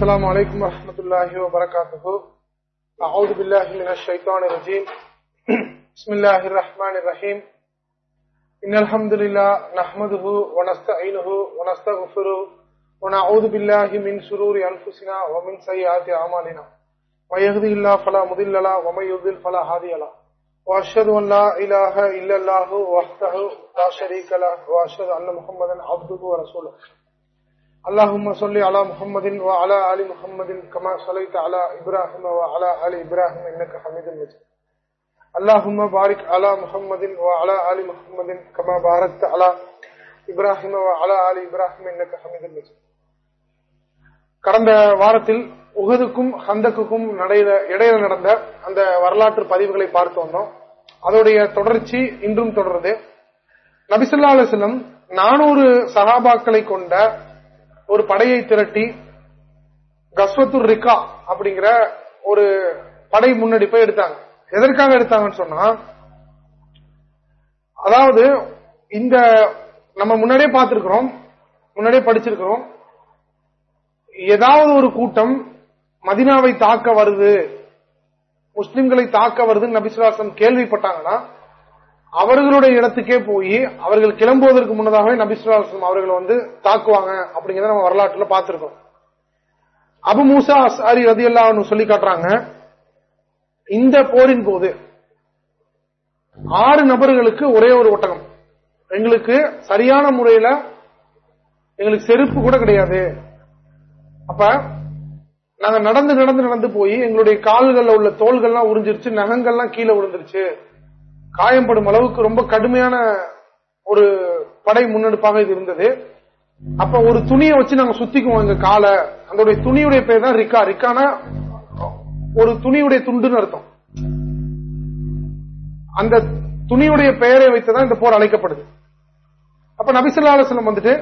السلام عليكم ورحمة الله وبركاته. أعوذ بالله من الشيطان الرجيم. بسم الله الرحمن الرحيم. إن الحمد لله نحمده ونستعينه ونستغفره ونعوذ بالله من شرور أنفسنا ومن سيئات أعمالنا. ويهدي الله فلا مضل له ومن يضلل فلا هادي له. وأشهد أن لا إله إلا الله وحده لا شريك له وأشهد أن محمدا عبده ورسوله. اللهم صل على محمد وعلى آل محمد كما صليت على إبراهيم وعلى آل إبراهيم إنك حميد مجيد اللهم بارك على محمد وعلى آل محمد كما باركت على إبراهيم وعلى آل إبراهيم إنك حميد مجيد கடந்த வாரத்தில் உகதுக்கும் ஹந்தக்குக்கும் இடையில நடந்த அந்த வரலாற்று பதிவுகளை பார்த்து வந்தோம் அதோடைய தொடர்ச்சி இன்றும் தொடருது நபிசுல்லா அலுவலம் நானூறு சகாபாக்களை கொண்ட ஒரு படையை திரட்டி கஸ்வத்துர் ரிகா அப்படிங்கிற ஒரு படை முன்னெடுப்பை எடுத்தாங்க. எதற்காக எடுத்தாங்கன்னு சொன்னா அதாவது இந்த நம்ம முன்னாடியே பார்த்திருக்கிறோம் முன்னாடியே படிச்சிருக்கிறோம் ஏதாவது ஒரு கூட்டம் மதினாவை தாக்க வருது முஸ்லிம்களை தாக்க வருதுன்னு நபிசுலாசம் கேள்விப்பட்டாங்கன்னா அவர்களுடைய இடத்துக்கே போய் அவர்கள் கிளம்புவதற்கு முன்னதாகவே நபிசுலாசம் அவர்கள் வந்து தாக்குவாங்க அப்படிங்கறத நம்ம வரலாற்றுல பார்த்திருக்கோம். அபு மூசா அசாரி ரதி எல்லாம் சொல்லி காட்டுறாங்க இந்த போரின் போது ஆறு நபர்களுக்கு ஒரே ஒரு ஒட்டகம். எங்களுக்கு சரியான முறையில எங்களுக்கு செருப்பு கூட கிடையாது. அப்ப நாங்க நடந்து நடந்து நடந்து போய் எங்களுடைய கால்கள்ல உள்ள தோள்கள்லாம் உறிஞ்சிருச்சு நகங்கள்லாம் கீழே விழுந்துருச்சு. காயப்படும் அளவுக்கு ரொம்ப கடுமையான ஒரு படை முன்னெடுப்பாக இது இருந்தது. அப்ப ஒரு துணியை வச்சு நாங்க சுத்திக்குவோம் எங்க காலை. அந்த துணியுடைய பேர் தான் ரிக்கா. ரிக்கானா ஒரு துணியுடைய துண்டுன்னு அர்த்தம். அந்த துணியுடைய பெயரை வைத்துதான் இந்த போர் அழைக்கப்படுது. அப்ப நபிசுல்லா வந்துட்டு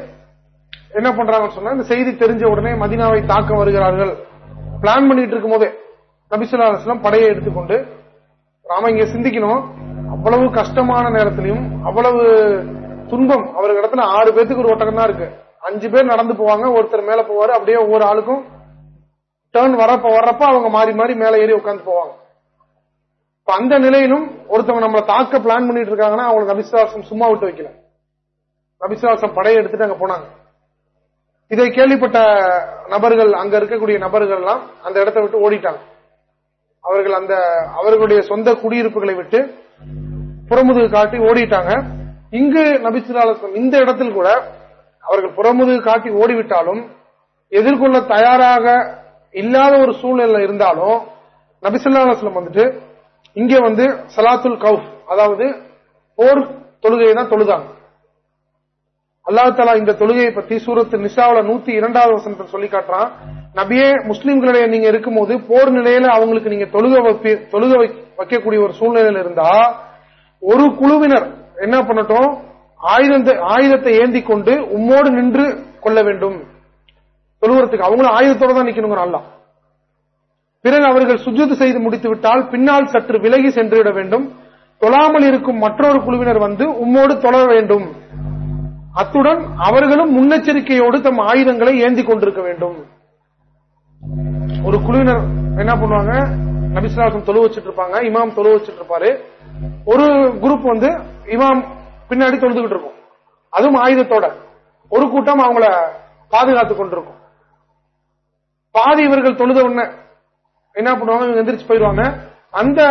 என்ன பண்றாங்கன்னு சொன்னா இந்த செய்தி தெரிஞ்ச உடனே மதினாவை தாக்க வருகிறார்கள். பிளான் பண்ணிட்டு இருக்கும் போதே நபிசுல்லா படையை எடுத்துக்கொண்டு நாம இங்க சிந்திக்கணும். அவ்வளவு கஷ்டமான நேரத்திலையும் அவ்வளவு துன்பம். அவருக்கு இடத்துல ஆறு பேத்துக்கு ஒரு ஒட்டகம் தான் இருக்கு. அஞ்சு பேர் நடந்து போவாங்க ஒருத்தர் மேல போவாரு அப்படியே ஒவ்வொரு ஆளுக்கும் டேர்ன் வரப்ப வர்றப்ப அவங்க மாறி மாறி மேல ஏறி உட்காந்து போவாங்க. அந்த நிலையிலும் ஒருத்தவங்க நம்மளை தாக்க பிளான் பண்ணிட்டு இருக்காங்கன்னா அவங்களுக்கு அபிசுவாசம் சும்மா விட்டு வைக்கல. அபிசுவாசம் படையை எடுத்துட்டு அங்க போனாங்க. இதை கேள்விப்பட்ட நபர்கள் அங்க இருக்கக்கூடிய நபர்கள் எல்லாம் அந்த இடத்தை விட்டு ஓடிட்டாங்க. அவர்கள் அந்த அவர்களுடைய சொந்த குடியிருப்புகளை விட்டு புறமுதுகு காட்டி ஓடிட்டாங்க. இங்கு நபிசுலாலும் இந்த இடத்தில் கூட அவர்கள் புறமுதுகு காட்டி ஓடிவிட்டாலும் எதிர்கொள்ள தயாராக இல்லாத ஒரு சூழ்நிலை இருந்தாலும் நபிசுல்லாஸ்லம் வந்துட்டு இங்க வந்து சலாத்துல் கவுஃப் அதாவது போர் தொழுகையை தான் தொழுதாங்க. அல்லாஹ் தலா இந்த தொழுகையை பத்தி சூரத்து நிஷாவில நூத்தி இரண்டாவது வசனத்தை சொல்லி காட்டுறான். நபியே முஸ்லீம்களிடையே நீங்க இருக்கும்போது போர் நிலையில அவங்களுக்கு நீங்க தொழுக தொழுக வைக்கக்கூடிய ஒரு சூழ்நிலையில இருந்தா ஒரு குழுவினர் என்ன பண்ணட்டும்? ஆயுதத்தை ஆயுதத்தை ஏந்தி கொண்டு உம்மோடு நின்று கொள்ள வேண்டும். தொழுகிறதுக்கு அவங்களும் ஆயுதத்தோட தான் நிக்கணுங்கிற அல்லா பிறகு அவர்கள் சுஜூது செய்து முடித்து விட்டால் பின்னால் சற்று விலகி சென்றுவிட வேண்டும். தொழாமல் இருக்கும் மற்றொரு குழுவினர் வந்து உம்மோடு தொழ வேண்டும். அத்துடன் அவர்களும் முன்னெச்சரிக்கையோடு தம் ஆயுதங்களை ஏந்தி கொண்டிருக்க வேண்டும். ஒரு குழுவினர் என்ன பண்ணுவாங்க? நபிசுலாசம் தொழு வச்சிட்டு இருப்பாங்க இமாம் தொழு வச்சிட்டு இருப்பாரு ஒரு குரூப் வந்து இமாம் பின்னாடி தொழுதுகிட்டு இருக்கும். அதுவும் ஆயுதத்தோட. ஒரு கூட்டம் அவங்கள பாதுகாத்துக் கொண்டிருக்கும். பாதி இவர்கள் தொழுத உடனே என்ன பண்ணுவாங்க? எந்திரிச்சு போயிடுவாங்க. அந்த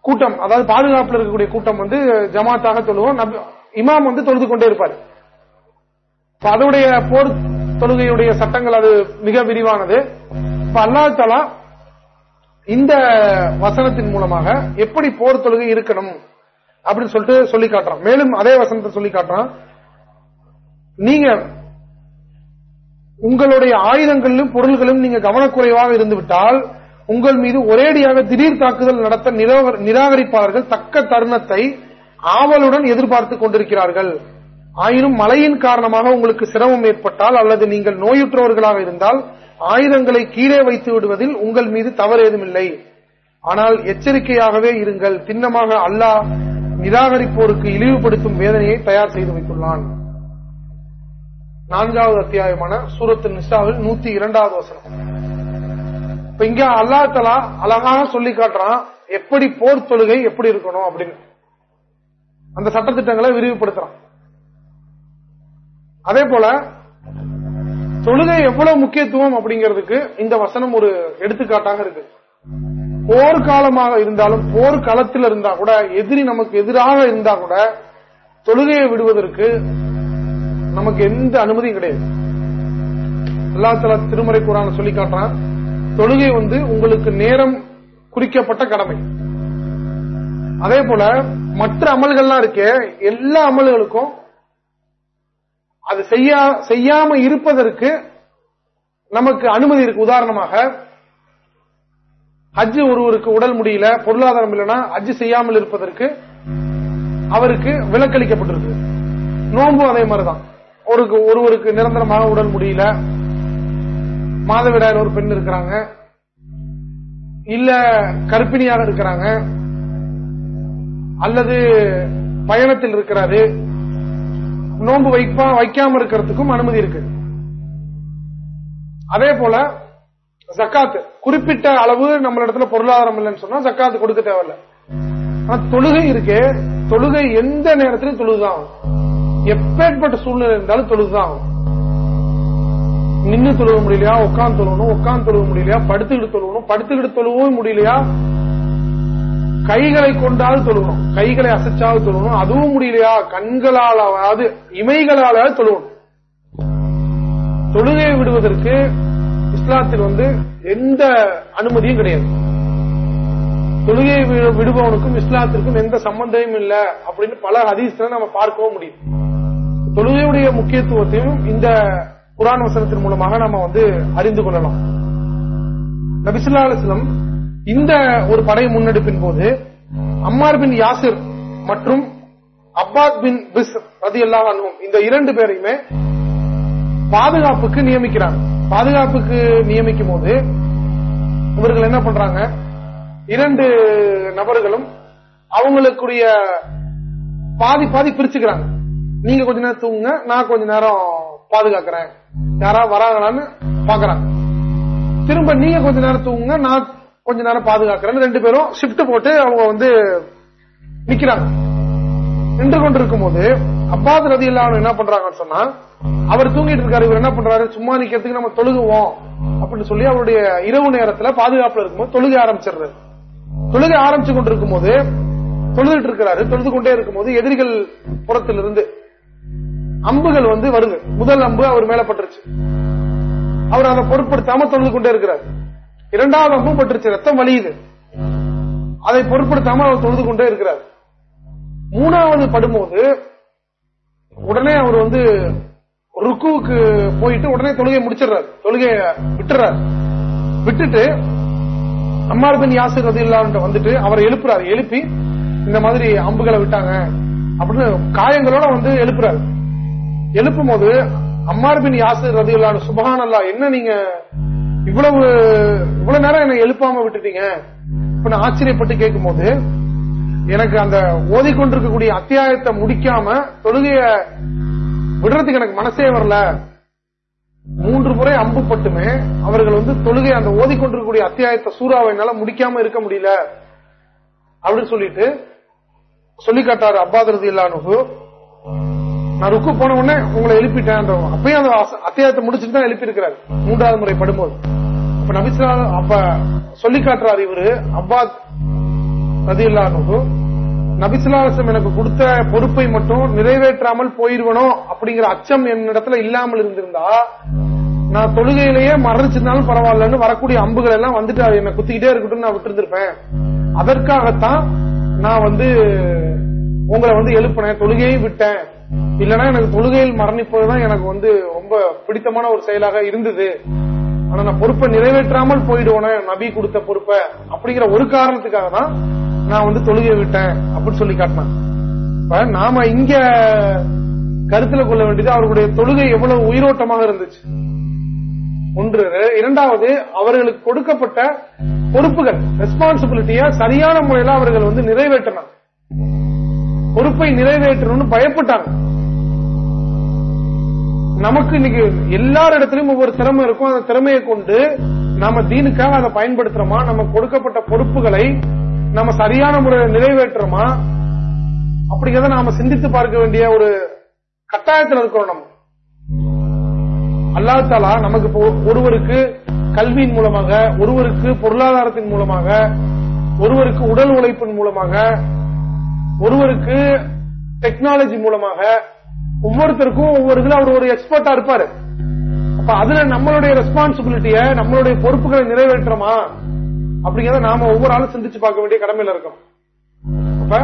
கூட்டம் அதாவது பாதுகாப்புல இருக்கக்கூடிய கூட்டம் வந்து ஜமாத்தாக தொழுவோம். இமாம் வந்து தொழுது கொண்டே இருப்பார். அதனுடைய போர் தொழுகையுடைய சட்டங்கள் அது மிக விரிவானது. இப்ப அல்லா தலா இந்த வசனத்தின் மூலமாக எப்படி போர் தொழுகை இருக்கணும் அப்படின்னு சொல்லிட்டு சொல்லி காட்டுறான். மேலும் அதே வசனத்தை சொல்லி காட்டுறான். நீங்க உங்களுடைய ஆயுதங்களிலும் பொருள்களும் நீங்க கவனக்குறைவாக இருந்துவிட்டால் உங்கள் மீது ஒரேடியாக திடீர் தாக்குதல் நடத்த நிராகரிப்பாளர்கள் தக்க தருணத்தை ஆவலுடன் எதிர்பார்த்து கொண்டிருக்கிறார்கள். ஆயினும் மழையின் காரணமாக உங்களுக்கு சிரமம் ஏற்பட்டால் அல்லது நீங்கள் நோயுற்றவர்களாக இருந்தால் ஆயுதங்களை கீழே வைத்து விடுவதில் உங்கள் மீது தவறு ஏதுமில்லை ஆனால் எச்சரிக்கையாகவே இருங்கள். திண்ணமாக அல்லாஹ் நிராகரிப்போருக்கு இழிவுபடுத்தும் வேதனையை தயார் செய்து வைத்துள்ளான். நான்காவது அத்தியாயமான சூரத்து நிசாவில் நூத்தி இரண்டாவது வசனம். இப்ப இங்க அல்லா தலா அழகாக சொல்லி காட்டுறான் எப்படி போர் தொழுகை எப்படி இருக்கணும் அப்படின்னு. அந்த சட்டத்திட்டங்களை விரிவுபடுத்துறான். அதே போல தொழுகை எவ்வளவு முக்கியத்துவம் அப்படிங்கிறதுக்கு இந்த வசனம் ஒரு எடுத்துக்காட்டாக இருக்கு. போர்க்காலமாக இருந்தாலும் போர்க்களத்தில் இருந்தா கூட எதிரி நமக்கு எதிராக இருந்தா கூட தொழுகையை விடுவதற்கு நமக்கு எந்த அனுமதியும் கிடையாது. அல்லா தலா திருமறை குரான சொல்லி காட்டுறான் தொழுகை வந்து உங்களுக்கு நேரம் குறிக்கப்பட்ட கடமை. அதே போல மற்ற அமல்கள்லாம் இருக்கே எல்லா அமல்களுக்கும் அது செய்யா செய்யாம இருப்பதற்கு நமக்கு அனுமதி இருக்கு. உதாரணமாக ஹஜ் ஒருவருக்கு உடல் முடியல பொருளாதாரம் இல்லைன்னா ஹஜ் செய்யாமல் இருப்பதற்கு அவருக்கு விலக்களிக்கப்பட்டிருக்கு. நோன்பும் அதே மாதிரிதான். ஒரு ஒருவருக்கு நிரந்தரமாக உடல் முடியல மாதவிடாயில் ஒரு பெண் இருக்கிறாங்க இல்ல கர்ப்பிணியாக இருக்கிறாங்க அல்லது பயணத்தில் இருக்கிறாரு நோன்பு வைப்பா வைக்காம இருக்கிறதுக்கும் அனுமதி இருக்கு. அதே போல ஜக்காத்து குறிப்பிட்ட அளவு நம்ம இடத்துல பொருளாதாரம் இல்லைன்னு சொன்னா ஜக்காத்து கொடுக்க தேவையில்ல. ஆனா தொழுகை இருக்கே தொழுகை எந்த நேரத்திலும் தொழுதான் எப்பேற்பட்ட சூழ்நிலை இருந்தாலும் தொழுதான் நின்று நின்னு தொழுவ முடியலையா உட்காந்து தொழுவணும் உட்காந்து தொழுவ முடியலையா படுத்துக்கிட்டு தொழுவணும் படுத்துக்கிட்டு தொழுவும் முடியலையா கைகளை கொண்டால் தொழுகணும். கைகளை அசைச்சால் தொழுகணும். அதுவும் முடியலையா? கண்களாலாவது இமைகளாலாவது தொழுகணும். தொழுகை விடுவதற்கு இஸ்லாத்தில் வந்து எந்த அனுமதியும் கிடையாது. தொழுகையை விடுபவனுக்கும் இஸ்லாத்திற்கும் எந்த சம்பந்தமும் இல்ல அப்படின்னு பல ஹதீஸ்ல நம்ம பார்க்கவும் முடியும். தொழுகையுடைய முக்கியத்துவத்தையும் இந்த குரான் வசனத்தின் மூலமாக நம்ம வந்து அறிந்து கொள்ளலாம். நபிசுல்லா அலுவலம் இந்த ஒரு படை முன்னெடுப்பின் போது அம்மார் பின் யாசிர் மற்றும் அப்பாத் பின் பிஸ் ரதி அல்லா இந்த இரண்டு பேரையுமே பாதுகாப்புக்கு நியமிக்கிறாங்க. பாதுகாப்புக்கு நியமிக்கும் போது இவர்கள் என்ன பண்றாங்க? இரண்டு நபர்களும் அவங்களுக்குரிய பாதி பாதி பிரிச்சுக்கிறாங்க. நீங்க கொஞ்ச நேரம் தூங்குங்க நான் கொஞ்ச நேரம் பாதுகாக்கிறேன். யாரா வராங்களான்னு பாக்குறாங்க. திரும்ப நீங்க கொஞ்ச நேரம் தூங்குங்க நான் கொஞ்ச நேரம் பாதுகாக்கிறேன்னு ரெண்டு பேரும் ஷிப்ட் போட்டு அவங்க வந்து நிக்கிறாங்க. நின்று கொண்டிருக்கும் போது அப்பாது ரதி இல்லாமல் என்ன பண்றாங்கன்னு சொன்னா அவர் தூங்கிட்டு இருக்காரு இவர் என்ன பண்றாரு? சும்மா நிக்கிறதுக்கு நம்ம தொழுகுவோம் அப்படின்னு சொல்லி அவருடைய இரவு நேரத்துல பாதுகாப்புல இருக்கும்போது தொழுக ஆரம்பிச்சிடுறது தொழுக ஆரம்பிச்சு கொண்டிருக்கும் போது தொழுதுட்டு இருக்கிறாரு. தொழுது கொண்டே இருக்கும் போது எதிரிகள் புறத்திலிருந்து அம்புகள் வந்து வருது முதல் அம்பு அவர் மேல பட்டுருச்சு. அவர் அதை பொருட்படுத்தாம தொழுது கொண்டே இருக்கிறார். இரண்டாவது அம்பும் பட்டுருச்சு ரத்தம் வலியுது. அதை பொருட்படுத்தாம அவர் தொழுது கொண்டே இருக்கிறார். மூணாவது படும்போது உடனே அவர் வந்து ருக்குவுக்கு போயிட்டு உடனே தொழுகையை முடிச்சிடுறாரு. தொழுகைய விட்டுறாரு. விட்டுட்டு அம்மார் பின் யாசிர் ரதி வந்துட்டு அவரை எழுப்புறாரு. எழுப்பி இந்த மாதிரி அம்புகளை விட்டாங்க அப்படின்னு காயங்களோட வந்து எழுப்புறாரு. எழுப்பும் போது அம்மார் பின் யாசிர் ரதி இல்லான்னு சுபகான் அல்லா என்ன நீங்க இவ்வளவு இவ்வளவு நேரம் என்ன எழுப்பாம விட்டுட்டீங்க. இப்ப நான் ஆச்சரியப்பட்டு கேட்கும் போது எனக்கு அந்த ஓதிக்கொண்டிருக்கக்கூடிய அத்தியாயத்தை முடிக்காம தொழுகைய விடுறதுக்கு எனக்கு மனசே வரல. மூன்று முறை அம்பு பட்டுமே அவர்கள் வந்து தொழுகை அந்த ஓதிக்கொண்டிருக்கக்கூடிய அத்தியாயத்தை சூறாவை என்னால முடிக்காம இருக்க முடியல. அப்படின்னு சொல்லிட்டு சொல்லி காட்டாரு அப்பாதரது இல்லானு நான் ருக்கு போன உடனே உங்களை எழுப்பிட்டேன் அப்பயும் அந்த அத்தியாயத்தை முடிச்சுட்டு தான் எழுப்பி மூன்றாவது முறை படும்போது. அப்ப நபிசுலான அப்ப சொல்லி காட்டுறாரு இவரு அப்பாத் ரதி நபிசுலாசம் எனக்கு கொடுத்த பொறுப்பை மட்டும் நிறைவேற்றாமல் போயிருவனோ அப்படிங்கிற அச்சம் என்னிடத்துல இல்லாமல் இருந்திருந்தா நான் தொழுகையிலேயே மரணிச்சிருந்தாலும் பரவாயில்லன்னு வரக்கூடிய அம்புகள் எல்லாம் வந்துட்டு என்ன குத்திக்கிட்டே இருக்கட்டும் நான் விட்டுருந்திருப்பேன். அதற்காகத்தான் நான் வந்து உங்களை வந்து எழுப்பினேன் தொழுகையும் விட்டேன். இல்லனா எனக்கு தொழுகையில் மரணிப்பதுதான் எனக்கு வந்து ரொம்ப பிடித்தமான ஒரு செயலாக இருந்தது. ஆனா நான் பொறுப்பை நிறைவேற்றாமல் போயிடுவோன நபி கொடுத்த பொறுப்பை. அப்படிங்கிற ஒரு காரணத்துக்காக தான் நான் வந்து தொழுகை விட்டேன் அப்படின்னு சொல்லி காட்டினான் இப்ப நாம இங்க கருத்துல கொள்ள வேண்டியது அவர்களுடைய தொழுகை எவ்வளவு உயிரோட்டமாக இருந்துச்சு. ஒன்று இரண்டாவது அவர்களுக்கு கொடுக்கப்பட்ட பொறுப்புகள் ரெஸ்பான்சிபிலிட்டிய சரியான முறையில அவர்கள் வந்து நிறைவேற்றினாங்க. பொறுப்பை நிறைவேற்றணும்னு பயப்பட்டாங்க. நமக்கு இன்னைக்கு எல்லார் இடத்துலயும் ஒவ்வொரு திறமை இருக்கும். அந்த திறமையை கொண்டு நாம தீனுக்காக அதை பயன்படுத்துறோமா? நம்ம கொடுக்கப்பட்ட பொறுப்புகளை நம்ம சரியான முறையில் நிறைவேற்றுறோமா? அப்படிங்கறத நாம சிந்தித்து பார்க்க வேண்டிய ஒரு கட்டாயத்தில் இருக்கிறோம் நம்ம. அல்லாத்தாலா நமக்கு ஒருவருக்கு கல்வியின் மூலமாக ஒருவருக்கு பொருளாதாரத்தின் மூலமாக ஒருவருக்கு உடல் உழைப்பின் மூலமாக ஒருவருக்கு டெக்னாலஜி மூலமாக ஒவ்வொருத்தருக்கும் ஒவ்வொரு இதுல அவர் ஒரு எக்ஸ்பர்ட்டா இருப்பாரு. அப்ப அதுல நம்மளுடைய ரெஸ்பான்சிபிலிட்டிய நம்மளுடைய பொறுப்புகளை நிறைவேற்றமா அப்படிங்கறத நாம ஒவ்வொரு ஆளும் சிந்திச்சு பார்க்க வேண்டிய கடமையில இருக்கோம். அப்ப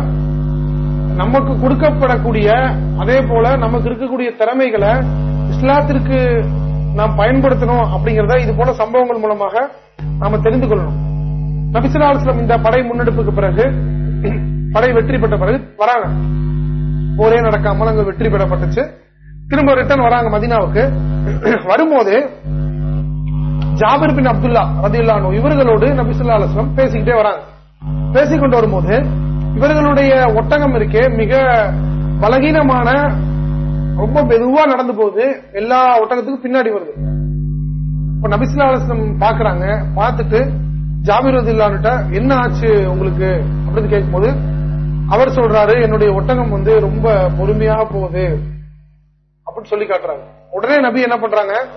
நமக்கு கொடுக்கப்படக்கூடிய அதே போல நமக்கு இருக்கக்கூடிய திறமைகளை இஸ்லாத்திற்கு நாம் பயன்படுத்தணும் அப்படிங்கறத இது போல சம்பவங்கள் மூலமாக நாம தெரிந்து கொள்ளணும். நபிசுல்லாஸ்லம் இந்த படை முன்னெடுப்புக்கு பிறகு படை வெற்றி பெற்ற பிறகு வராங்க. போரே நடக்காமல் அங்க வெற்றி பெறப்பட்டுச்சு. திரும்ப ரிட்டர்ன் வராங்க மதினாவுக்கு. வரும்போது ஜாபிர் பின் அப்துல்லா ரதியுல்லானு இவர்களோடு நபிசுல்லா அலுவலம் பேசிக்கிட்டே வராங்க. பேசிக்கொண்டு வரும்போது இவர்களுடைய ஒட்டகம் இருக்கே மிக பலகீனமான ரொம்ப மெதுவா நடந்து போகுது. எல்லா ஒட்டகத்துக்கும் பின்னாடி வருது. இப்ப நபிசுல்லா அலுவலம் பாக்குறாங்க. பார்த்துட்டு ஜாபிர் ரதில்லான்ட்ட என்ன ஆச்சு உங்களுக்கு? அப்படின்னு கேட்கும்போது அவர் சொல்றாரு என்னுடைய ஒட்டகம் வந்து ரொம்ப பொறுமையா போகுது. அப்படின்னு சொல்லி காட்டுறாங்க. உடனே நபி என்ன பண்றாங்க?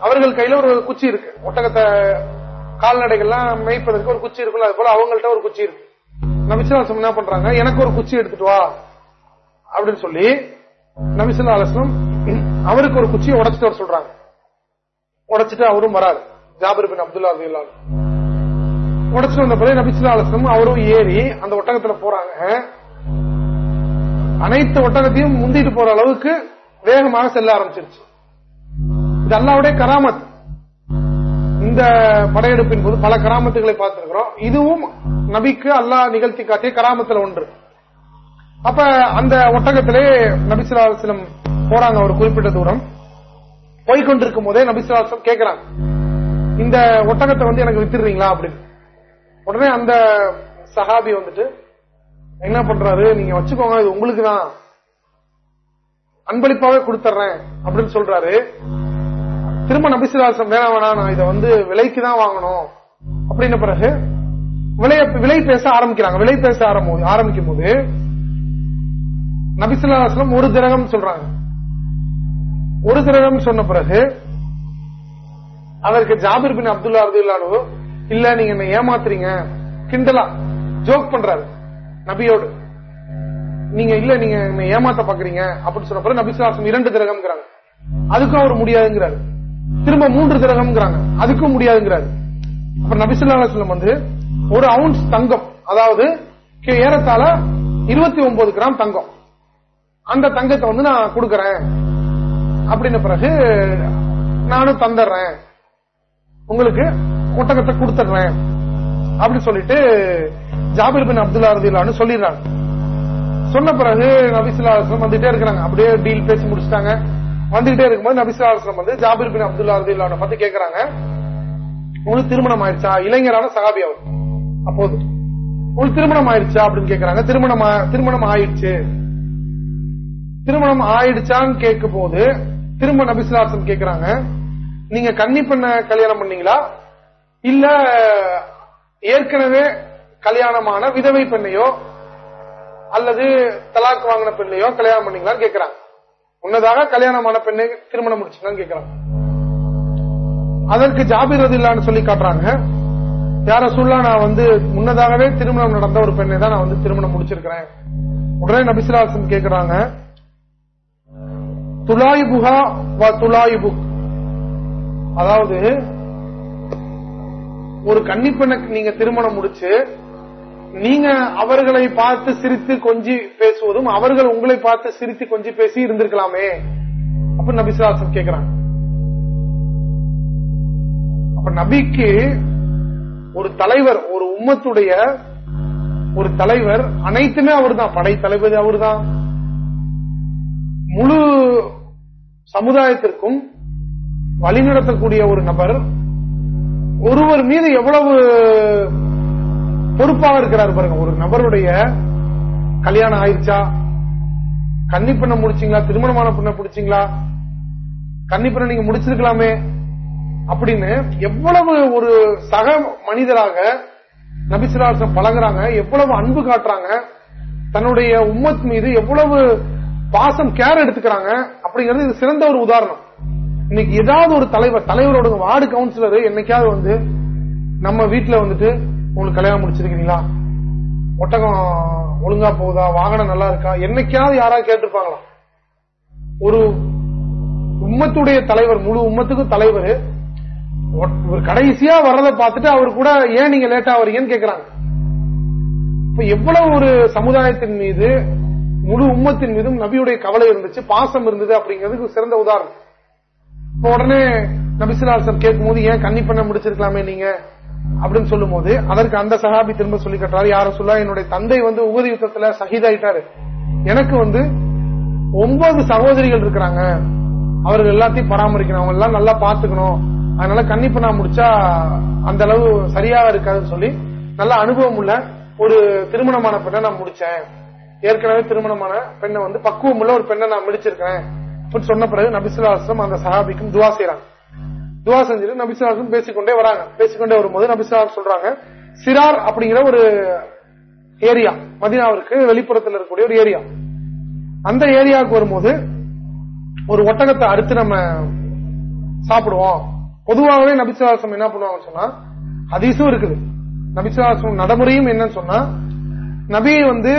அவர்கள் கையில ஒரு குச்சி இருக்கு. ஒட்டகத்தை கால்நடைகள்லாம் மேய்ப்பதற்கு ஒரு குச்சி இருக்குல்ல அது போல அவங்கள்ட்ட ஒரு குச்சி இருக்கு. நபிசுல்லாசம் என்ன பண்றாங்க? எனக்கு ஒரு குச்சி எடுத்துட்டு வா. அப்படின்னு சொல்லி நபிசுல்லா அலுவலம் அவருக்கு ஒரு குச்சியை உடைச்சிட்டு வர சொல்றாங்க. உடைச்சிட்டு அவரும் வராரு. ஜாபர் பின் அப்துல்லா ரதியுல்லான் உடைச்சிட்டு வந்த பிறகு நபிசுல்லா அவரும் ஏறி அந்த ஒட்டகத்துல போறாங்க. அனைத்து ஒட்டகத்தையும் முந்திட்டு போற அளவுக்கு வேகமாக செல்ல ஆரம்பிச்சிருச்சு. இது அல்லாவுடைய கராமத். இந்த படையெடுப்பின் போது பல கராமத்துகளை பார்த்திருக்கிறோம். இதுவும் நபிக்கு அல்லாஹ் நிகழ்த்தி காட்டிய கராமத்துல ஒன்று. அப்ப அந்த ஒட்டகத்திலே நபிசுலாசலம் போறாங்க ஒரு குறிப்பிட்ட தூரம். போய்கொண்டிருக்கும் போதே நபிசுலாசலம் கேட்கிறாங்க இந்த ஒட்டகத்தை வந்து எனக்கு வித்துடுறீங்களா அப்படின்னு. உடனே அந்த சஹாபி வந்துட்டு என்ன பண்றாரு? நீங்க வச்சுக்கோங்க இது உங்களுக்கு தான். அன்பளிப்பாவே கொடுத்துறேன் அப்படின்னு சொல்றாரு. திரும்ப நபிசுலாசம் வேணாம் வேணாம் நான் இதை வந்து விலைக்கு தான் வாங்கணும். அப்படின்ன பிறகு விலைய விலை பேச ஆரம்பிக்கிறாங்க. விலை பேச ஆரம்பிக்கும் போது நபிசுல்லாஸ்லம் ஒரு திரகம் சொல்றாங்க. ஒரு திரகம் சொன்ன பிறகு அதற்கு ஜாபிர் பின் அப்துல்லா அப்துல்லானு இல்ல நீங்க என்ன ஏமாத்துறீங்க. கிண்டலா ஜோக் பண்றாரு நபியோடு. நீங்க இல்ல நீங்க என்ன ஏமாத்த பாக்குறீங்க அப்படின்னு சொன்ன பிறகு நபிசுலாசம் இரண்டு திரகம்ங்கிறாங்க. அதுக்கும் அவர் முடியாதுங்கிறாரு. திரும்ப மூன்று திரகம்ங்கிறாங்க. அதுக்கும் முடியாதுங்கிறாரு. அப்ப நபிசுல்லாஸ்லம் வந்து ஒரு அவுன்ஸ் தங்கம் அதாவது ஏறத்தாழ இருபத்தி ஒன்பது கிராம் தங்கம். அந்த தங்கத்தை வந்து நான் கொடுக்கறேன். அப்படின்ன பிறகு நானும் தந்துடுறேன். உங்களுக்கு ஒட்டகத்தை கொடுத்துடுறேன் அப்படி சொல்லிட்டு ஜாபிர் பின் அப்துல்லா ரதிலான்னு சொல்லிடுறாங்க. சொன்ன பிறகு நபிசுல்லாஸ்லம் வந்துட்டே இருக்கிறாங்க. அப்படியே டீல் பேசி முடிச்சிட்டாங்க. வந்துகிட்டே இருக்கும்போது நபிசுல்லாஸ்லம் வந்து ஜாபிர் பின் அப்துல்லா ரதிலான பார்த்து கேட்கறாங்க உங்களுக்கு திருமணம் ஆயிடுச்சா இளைஞரான சகாபி அவர். அப்போது. உங்களுக்கு திருமணம் ஆயிடுச்சா அப்படின்னு கேட்கறாங்க திருமணம் திருமணம் ஆயிடுச்சு. திருமணம் ஆயிடுச்சான்னு கேட்கும் போது திரும்ப நபிசுலாசம் கேக்குறாங்க. நீங்க கன்னி பண்ண கல்யாணம் பண்ணீங்களா? இல்ல ஏற்கனவே கல்யாணமான விதவை பெண்ணையோ அல்லது தலாக் வாங்கின பெண்ணையோ கல்யாணம் பண்ணீங்களான்னு கேட்கிறாங்க முன்னதாக கல்யாணமான பெண்ணை திருமணம் முடிச்சுங்களான்னு கேக்குறாங்க. அதற்கு ஜாபிர் இல்லான்னு சொல்லி காட்டுறாங்க. யார சொல்லா நான் வந்து முன்னதாகவே திருமணம் நடந்த ஒரு பெண்ணை தான் நான் வந்து திருமணம் முடிச்சிருக்கிறேன். உடனே நபிசுலாசன் கேக்குறாங்க. துலாயிபுகா வ துலாயிபுக். அதாவது ஒரு கன்னிப்பெண்ணுக்கு நீங்க திருமணம் முடிச்சு நீங்க அவர்களை பார்த்து சிரித்து கொஞ்சி பேசுவதும் அவர்கள் உங்களை பார்த்து சிரித்து கொஞ்சி பேசி இருந்திருக்கலாமே. அப்ப நபிசுலாசன் கேக்குறாங்க. அப்ப நபிக்கு ஒரு தலைவர் ஒரு உம்மத்துடைய ஒரு தலைவர் அனைத்துமே அவர் தான் படை தளபதி அவர்தான். முழு சமுதாயத்திற்கும் வழிநடத்தக்கூடிய ஒரு நபர் ஒருவர் மீது எவ்வளவு பொறுப்பாக இருக்கிறார் பாருங்க. ஒரு நபருடைய கல்யாணம் ஆயிடுச்சா? கன்னி பண்ண முடிச்சீங்களா? திருமணமான பண்ண பிடிச்சிங்களா? கன்னிப்பனை நீங்க முடிச்சிருக்கலாமே? அப்படின்னு எவ்வளவு ஒரு சக மனிதராக நபிசுலாசம் பழகுறாங்க எவ்வளவு அன்பு காட்டுறாங்க தன்னுடைய உம்மத் மீது எவ்வளவு பாசம் கேர் எடுத்துக்கிறாங்க அப்படிங்கிறது இது சிறந்த ஒரு உதாரணம். இன்னைக்கு ஏதாவது ஒரு தலைவர் தலைவரோட வார்டு கவுன்சிலர் என்னைக்காவது வந்து நம்ம வீட்டுல வந்துட்டு உங்களுக்கு கல்யாணம் முடிச்சிருக்கீங்களா? ஒட்டகம் ஒழுங்கா போகுதா? வாகனம் நல்லா இருக்கா? என்னைக்காவது யாராவது கேட்டிருப்பாங்களா? ஒரு உம்மத்துடைய தலைவர் முழு உம்மத்துக்கும் தலைவர் ஒரு கடைசியா வர்றதை பார்த்துட்டு அவர் கூட ஏன் நீங்க லேட்டா வரீங்கன்னு கேக்குறாங்க. இப்ப எவ்வளவு ஒரு சமுதாயத்தின் மீது முழு உம்மத்தின் மீதும் நபியுடைய கவலை இருந்துச்சு பாசம் இருந்தது அப்படிங்கிறதுக்கு சிறந்த உதாரணம். உடனே நபிசுலாசம் கேட்கும் போது ஏன் கன்னி பண்ண முடிச்சிருக்கலாமே நீங்க? அப்படின்னு சொல்லும் போது அதற்கு அந்த சகாபி திரும்ப சொல்லி கட்டுறாரு யார சொல்ல என்னுடைய தந்தை வந்து உபதி யுத்தத்துல சகிதாயிட்டாரு. எனக்கு வந்து ஒன்பது சகோதரிகள் இருக்கிறாங்க. அவர்கள் எல்லாத்தையும் பராமரிக்கணும். அவங்க எல்லாம் நல்லா பாத்துக்கணும் அதனால கன்னிப்பண்ணா முடிச்சா அந்த அளவு சரியா இருக்காதுன்னு சொல்லி நல்ல அனுபவம் உள்ள ஒரு திருமணமான பெண்ணை நான் முடிச்சேன். ஏற்கனவே திருமணமான பெண்ணை வந்து பக்குவம் உள்ள ஒரு பெண்ணை நான் முடிச்சிருக்கேன் சொன்ன பிறகு நபிசுல்லாசம் அந்த சஹாபிக்கும் துவா செய்யறாங்க துவா செஞ்சுட்டு நபிசுல்லாசம் பேசிக்கொண்டே வராங்க. பேசிக்கொண்டே வரும்போது நபிசுல்லா சொல்றாங்க சிரார் அப்படிங்கிற ஒரு ஏரியா மதினாவிற்கு வெளிப்புறத்தில் இருக்கக்கூடிய ஒரு ஏரியா. அந்த ஏரியாவுக்கு வரும்போது ஒரு ஒட்டகத்தை அறுத்து நம்ம சாப்பிடுவோம். பொதுவாகவே நபிசுவாசம் என்ன பண்ணுவாங்க சொன்னா அதிசும் இருக்குது. நபிசுவாசம் நடைமுறையும் என்னன்னு சொன்னா நபி வந்து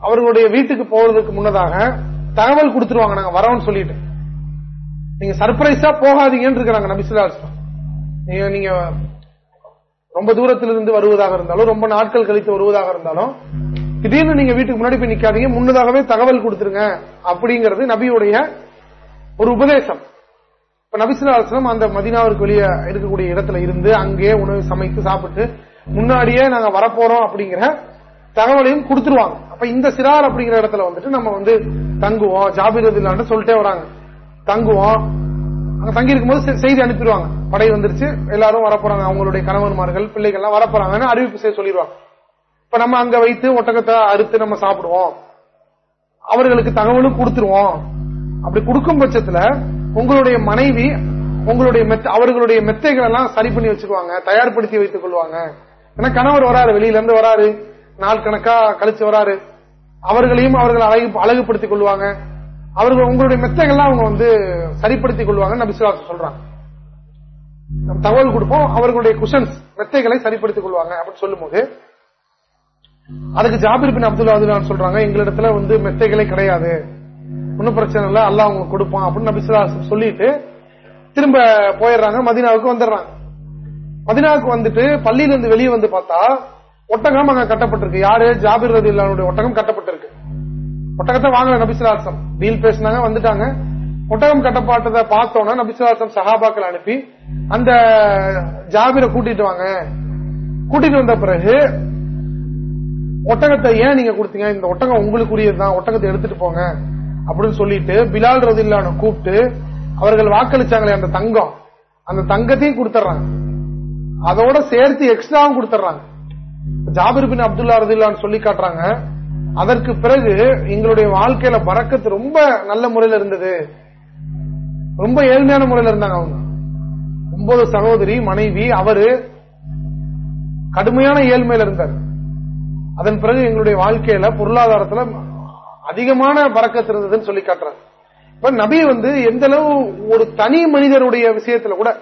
அவர்களுடைய வீட்டுக்கு போறதுக்கு முன்னதாக தகவல் கொடுத்துருவாங்க நாங்க வரோம்னு சொல்லிட்டு. நீங்க சர்பிரைஸா போகாதீங்கன்னு இருக்கிறாங்க நபிசுல்லாசம் நீங்க நீங்க ரொம்ப தூரத்திலிருந்து வருவதாக இருந்தாலும் ரொம்ப நாட்கள் கழித்து வருவதாக இருந்தாலும் திடீர்னு நீங்க வீட்டுக்கு முன்னாடி போய் நிக்காதீங்க முன்னதாகவே தகவல் கொடுத்துருங்க அப்படிங்கிறது நபியுடைய ஒரு உபதேசம். இப்ப நபிசுலாசனம் அந்த மதினாவிற்கு வெளியே இருக்கக்கூடிய இடத்துல இருந்து அங்கே உணவு சமைத்து சாப்பிட்டு முன்னாடியே நாங்க வரப்போறோம் அப்படிங்கிற தகவலையும் கொடுத்துருவாங்க. அப்ப இந்த சிறார் அப்படிங்கிற இடத்துல வந்துட்டு நம்ம வந்து தங்குவோம் ஜாபீர் இல்லான்னு சொல்லிட்டே வராங்க. தங்குவோம். அங்க தங்கி இருக்கும்போது செய்தி அனுப்பிடுவாங்க. படை வந்துருச்சு எல்லாரும் வரப்போறாங்க. அவங்களுடைய கணவன்மார்கள் பிள்ளைகள் எல்லாம் வரப்போறாங்கன்னு அறிவிப்பு செய்ய சொல்லிடுவாங்க. இப்ப நம்ம அங்க வைத்து ஒட்டகத்தை அறுத்து நம்ம சாப்பிடுவோம். அவர்களுக்கு தகவலும் கொடுத்துருவோம். அப்படி கொடுக்கும் பட்சத்துல உங்களுடைய மனைவி உங்களுடைய அவர்களுடைய மெத்தைகள் எல்லாம் சரி பண்ணி வச்சுக்குவாங்க தயார்படுத்தி வைத்துக் கொள்வாங்க. ஏன்னா கணவர் வராரு வெளியில இருந்து வராரு. நாள் கணக்கா கழிச்சு வராரு. அவர்களையும் அவர்கள் அழகு அழகுபடுத்திக் கொள்வாங்க. அவர்கள் உங்களுடைய மெத்தைகள்லாம் அவங்க வந்து சரிப்படுத்திக் கொள்வாங்க நபிசுவாசம் சொல்றாங்க. தகவல் கொடுப்போம். அவர்களுடைய குஷன்ஸ் மெத்தைகளை சரிப்படுத்திக் கொள்வாங்க அப்படின்னு சொல்லும் போது அதுக்கு ஜாபிர் பின் அப்துல்லா அதுலான்னு சொல்றாங்க எங்களிடத்துல வந்து மெத்தைகளே கிடையாது. ஒன்னும் பிரச்சனை இல்ல அல்ல அவங்க கொடுப்பான் அப்படின்னு நபிசுலாசம் சொல்லிட்டு திரும்ப போயிடுறாங்க மதினாவுக்கு வந்துடுறாங்க. மதினாவுக்கு வந்துட்டு பள்ளியில இருந்து வெளியே வந்து பார்த்தா ஒட்டகம் அங்க கட்டப்பட்டிருக்கு. யாரு? ஜாபிர் ரதி ஒட்டகம் கட்டப்பட்டிருக்கு. ஒட்டகத்தை வாங்கல நபிசுலாசம் டீல் பேசினாங்க வந்துட்டாங்க. ஒட்டகம் கட்டப்பாட்டதை பார்த்தோன்னா நபிசுலாசம் சஹாபாக்கள் அனுப்பி அந்த ஜாபிரை கூட்டிட்டு வாங்க. கூட்டிட்டு வந்த பிறகு ஒட்டகத்தை ஏன் நீங்க கொடுத்தீங்க? இந்த ஒட்டகம் உங்களுக்குரியதுதான் ஒட்டகத்தை எடுத்துட்டு போங்க. அப்படின்னு சொல்லிட்டு பிலால் ரதில்லான கூப்பிட்டு அவர்கள் வாக்களிச்சாங்களே அந்த தங்கம். அந்த தங்கத்தையும் கொடுத்துறாங்க அதோட சேர்த்து எக்ஸ்ட்ராவும் கொடுத்துறாங்க ஜாபிர்பின் அப்துல்லா ரதில்லான்னு சொல்லி காட்டுறாங்க அதற்கு பிறகு எங்களுடைய வாழ்க்கையில பறக்கத்து ரொம்ப நல்ல முறையில இருந்தது. ரொம்ப ஏழ்மையான முறையில இருந்தாங்க அவங்க. ஒன்பது சகோதரி மனைவி அவரு கடுமையான ஏழ்மையில இருந்தார். அதன் பிறகு எங்களுடைய வாழ்க்கையில பொருளாதாரத்துல அதிகமான பறக்கத்து இருந்ததுன்னு சொல்லி காட்டுறாங்க இப்ப நபி வந்து எந்த அளவு ஒரு தனி மனிதருடைய விஷயத்துல கூட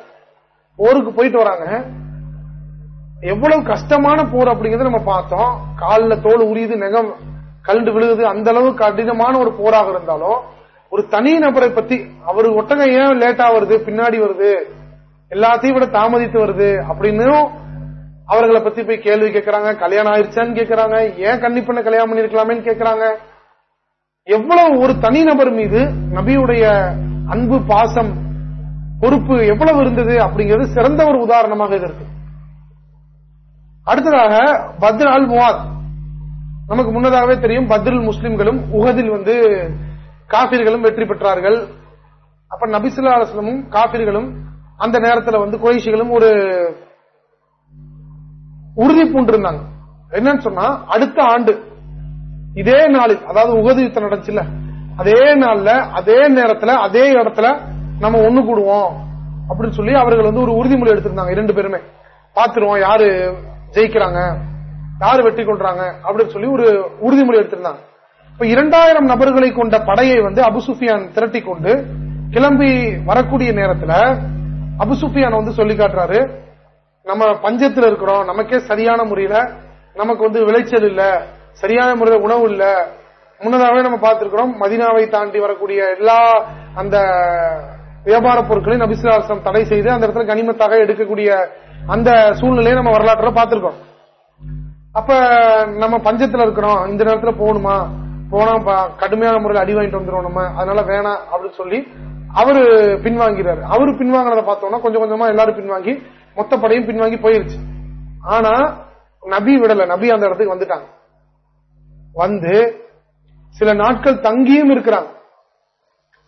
போருக்கு போயிட்டு வராங்க. எவ்வளவு கஷ்டமான போர் அப்படிங்கறத நம்ம பார்த்தோம். காலில் தோல் உரியுது நெகம் கல்ண்டு விழுகுது அந்த அளவு கடினமான ஒரு போராக இருந்தாலும் ஒரு தனி நபரை பத்தி அவரு ஒட்டகம் ஏன் லேட்டா வருது பின்னாடி வருது எல்லாத்தையும் விட தாமதித்து வருது அப்படின்னு அவர்களை பத்தி போய் கேள்வி கேட்கறாங்க கல்யாணம் ஆயிடுச்சான்னு கேட்கறாங்க ஏன் கன்னி கல்யாணம் பண்ணிருக்கலாமேன்னு கேட்கறாங்க எவ்வளவு ஒரு தனி நபர் மீது நபியுடைய அன்பு பாசம் பொறுப்பு எவ்வளவு இருந்தது அப்படிங்கிறது சிறந்த ஒரு உதாரணமாக இருக்கு. அடுத்ததாக பத்ர் அல் முவாத். நமக்கு முன்னதாகவே தெரியும் பத்ரில் முஸ்லிம்களும் உகதில் வந்து காபிர்களும் வெற்றி பெற்றார்கள். அப்ப நபிசுல்லா அலுவலமும் காபிர்களும் அந்த நேரத்தில் வந்து குறைசிகளும் ஒரு உறுதி பூண்டிருந்தாங்க. என்னன்னு சொன்னா அடுத்த ஆண்டு இதே நாளில் அதாவது உகது யுத்தம் நடந்துச்சுல அதே நாள்ல அதே நேரத்துல அதே இடத்துல நம்ம ஒண்ணு கூடுவோம் அப்படின்னு சொல்லி அவர்கள் வந்து ஒரு உறுதிமொழி எடுத்திருந்தாங்க இரண்டு பேருமே. பாத்துருவோம் யாரு ஜெயிக்கிறாங்க யாரு வெற்றி கொள்றாங்க அப்படின்னு சொல்லி ஒரு உறுதிமொழி எடுத்திருந்தாங்க. இப்ப இரண்டாயிரம் நபர்களை கொண்ட படையை வந்து அபுசுஃபியான் திரட்டி கொண்டு கிளம்பி வரக்கூடிய நேரத்துல அபுசுஃபியான் வந்து சொல்லி காட்டுறாரு நம்ம பஞ்சத்துல இருக்கிறோம் நமக்கே சரியான முறையில நமக்கு வந்து விளைச்சல் இல்ல சரியான முறையில உணவு இல்ல. முன்னதாகவே நம்ம பார்த்திருக்கிறோம் மதினாவை தாண்டி வரக்கூடிய எல்லா அந்த வியாபார பொருட்களையும் நபிசுலாசம் தடை செய்து அந்த இடத்துல கனிமத்தாக எடுக்கக்கூடிய அந்த சூழ்நிலையை நம்ம வரலாற்றுல பார்த்திருக்கோம். அப்ப நம்ம பஞ்சத்துல இருக்கிறோம். இந்த நேரத்துல போகணுமா? போனா கடுமையான முறையில் அடி வாங்கிட்டு வந்துரும் நம்ம. அதனால வேணாம் அப்படின்னு சொல்லி அவரு பின்வாங்கிறாரு. அவரு பின்வாங்கினதை பார்த்தோம்னா கொஞ்சம் கொஞ்சமா எல்லாரும் பின்வாங்கி மொத்த படையும் பின்வாங்கி போயிருச்சு. ஆனா நபி விடல. நபி அந்த இடத்துக்கு வந்துட்டாங்க. வந்து சில நாட்கள் தங்கியும் இருக்கிறாங்க.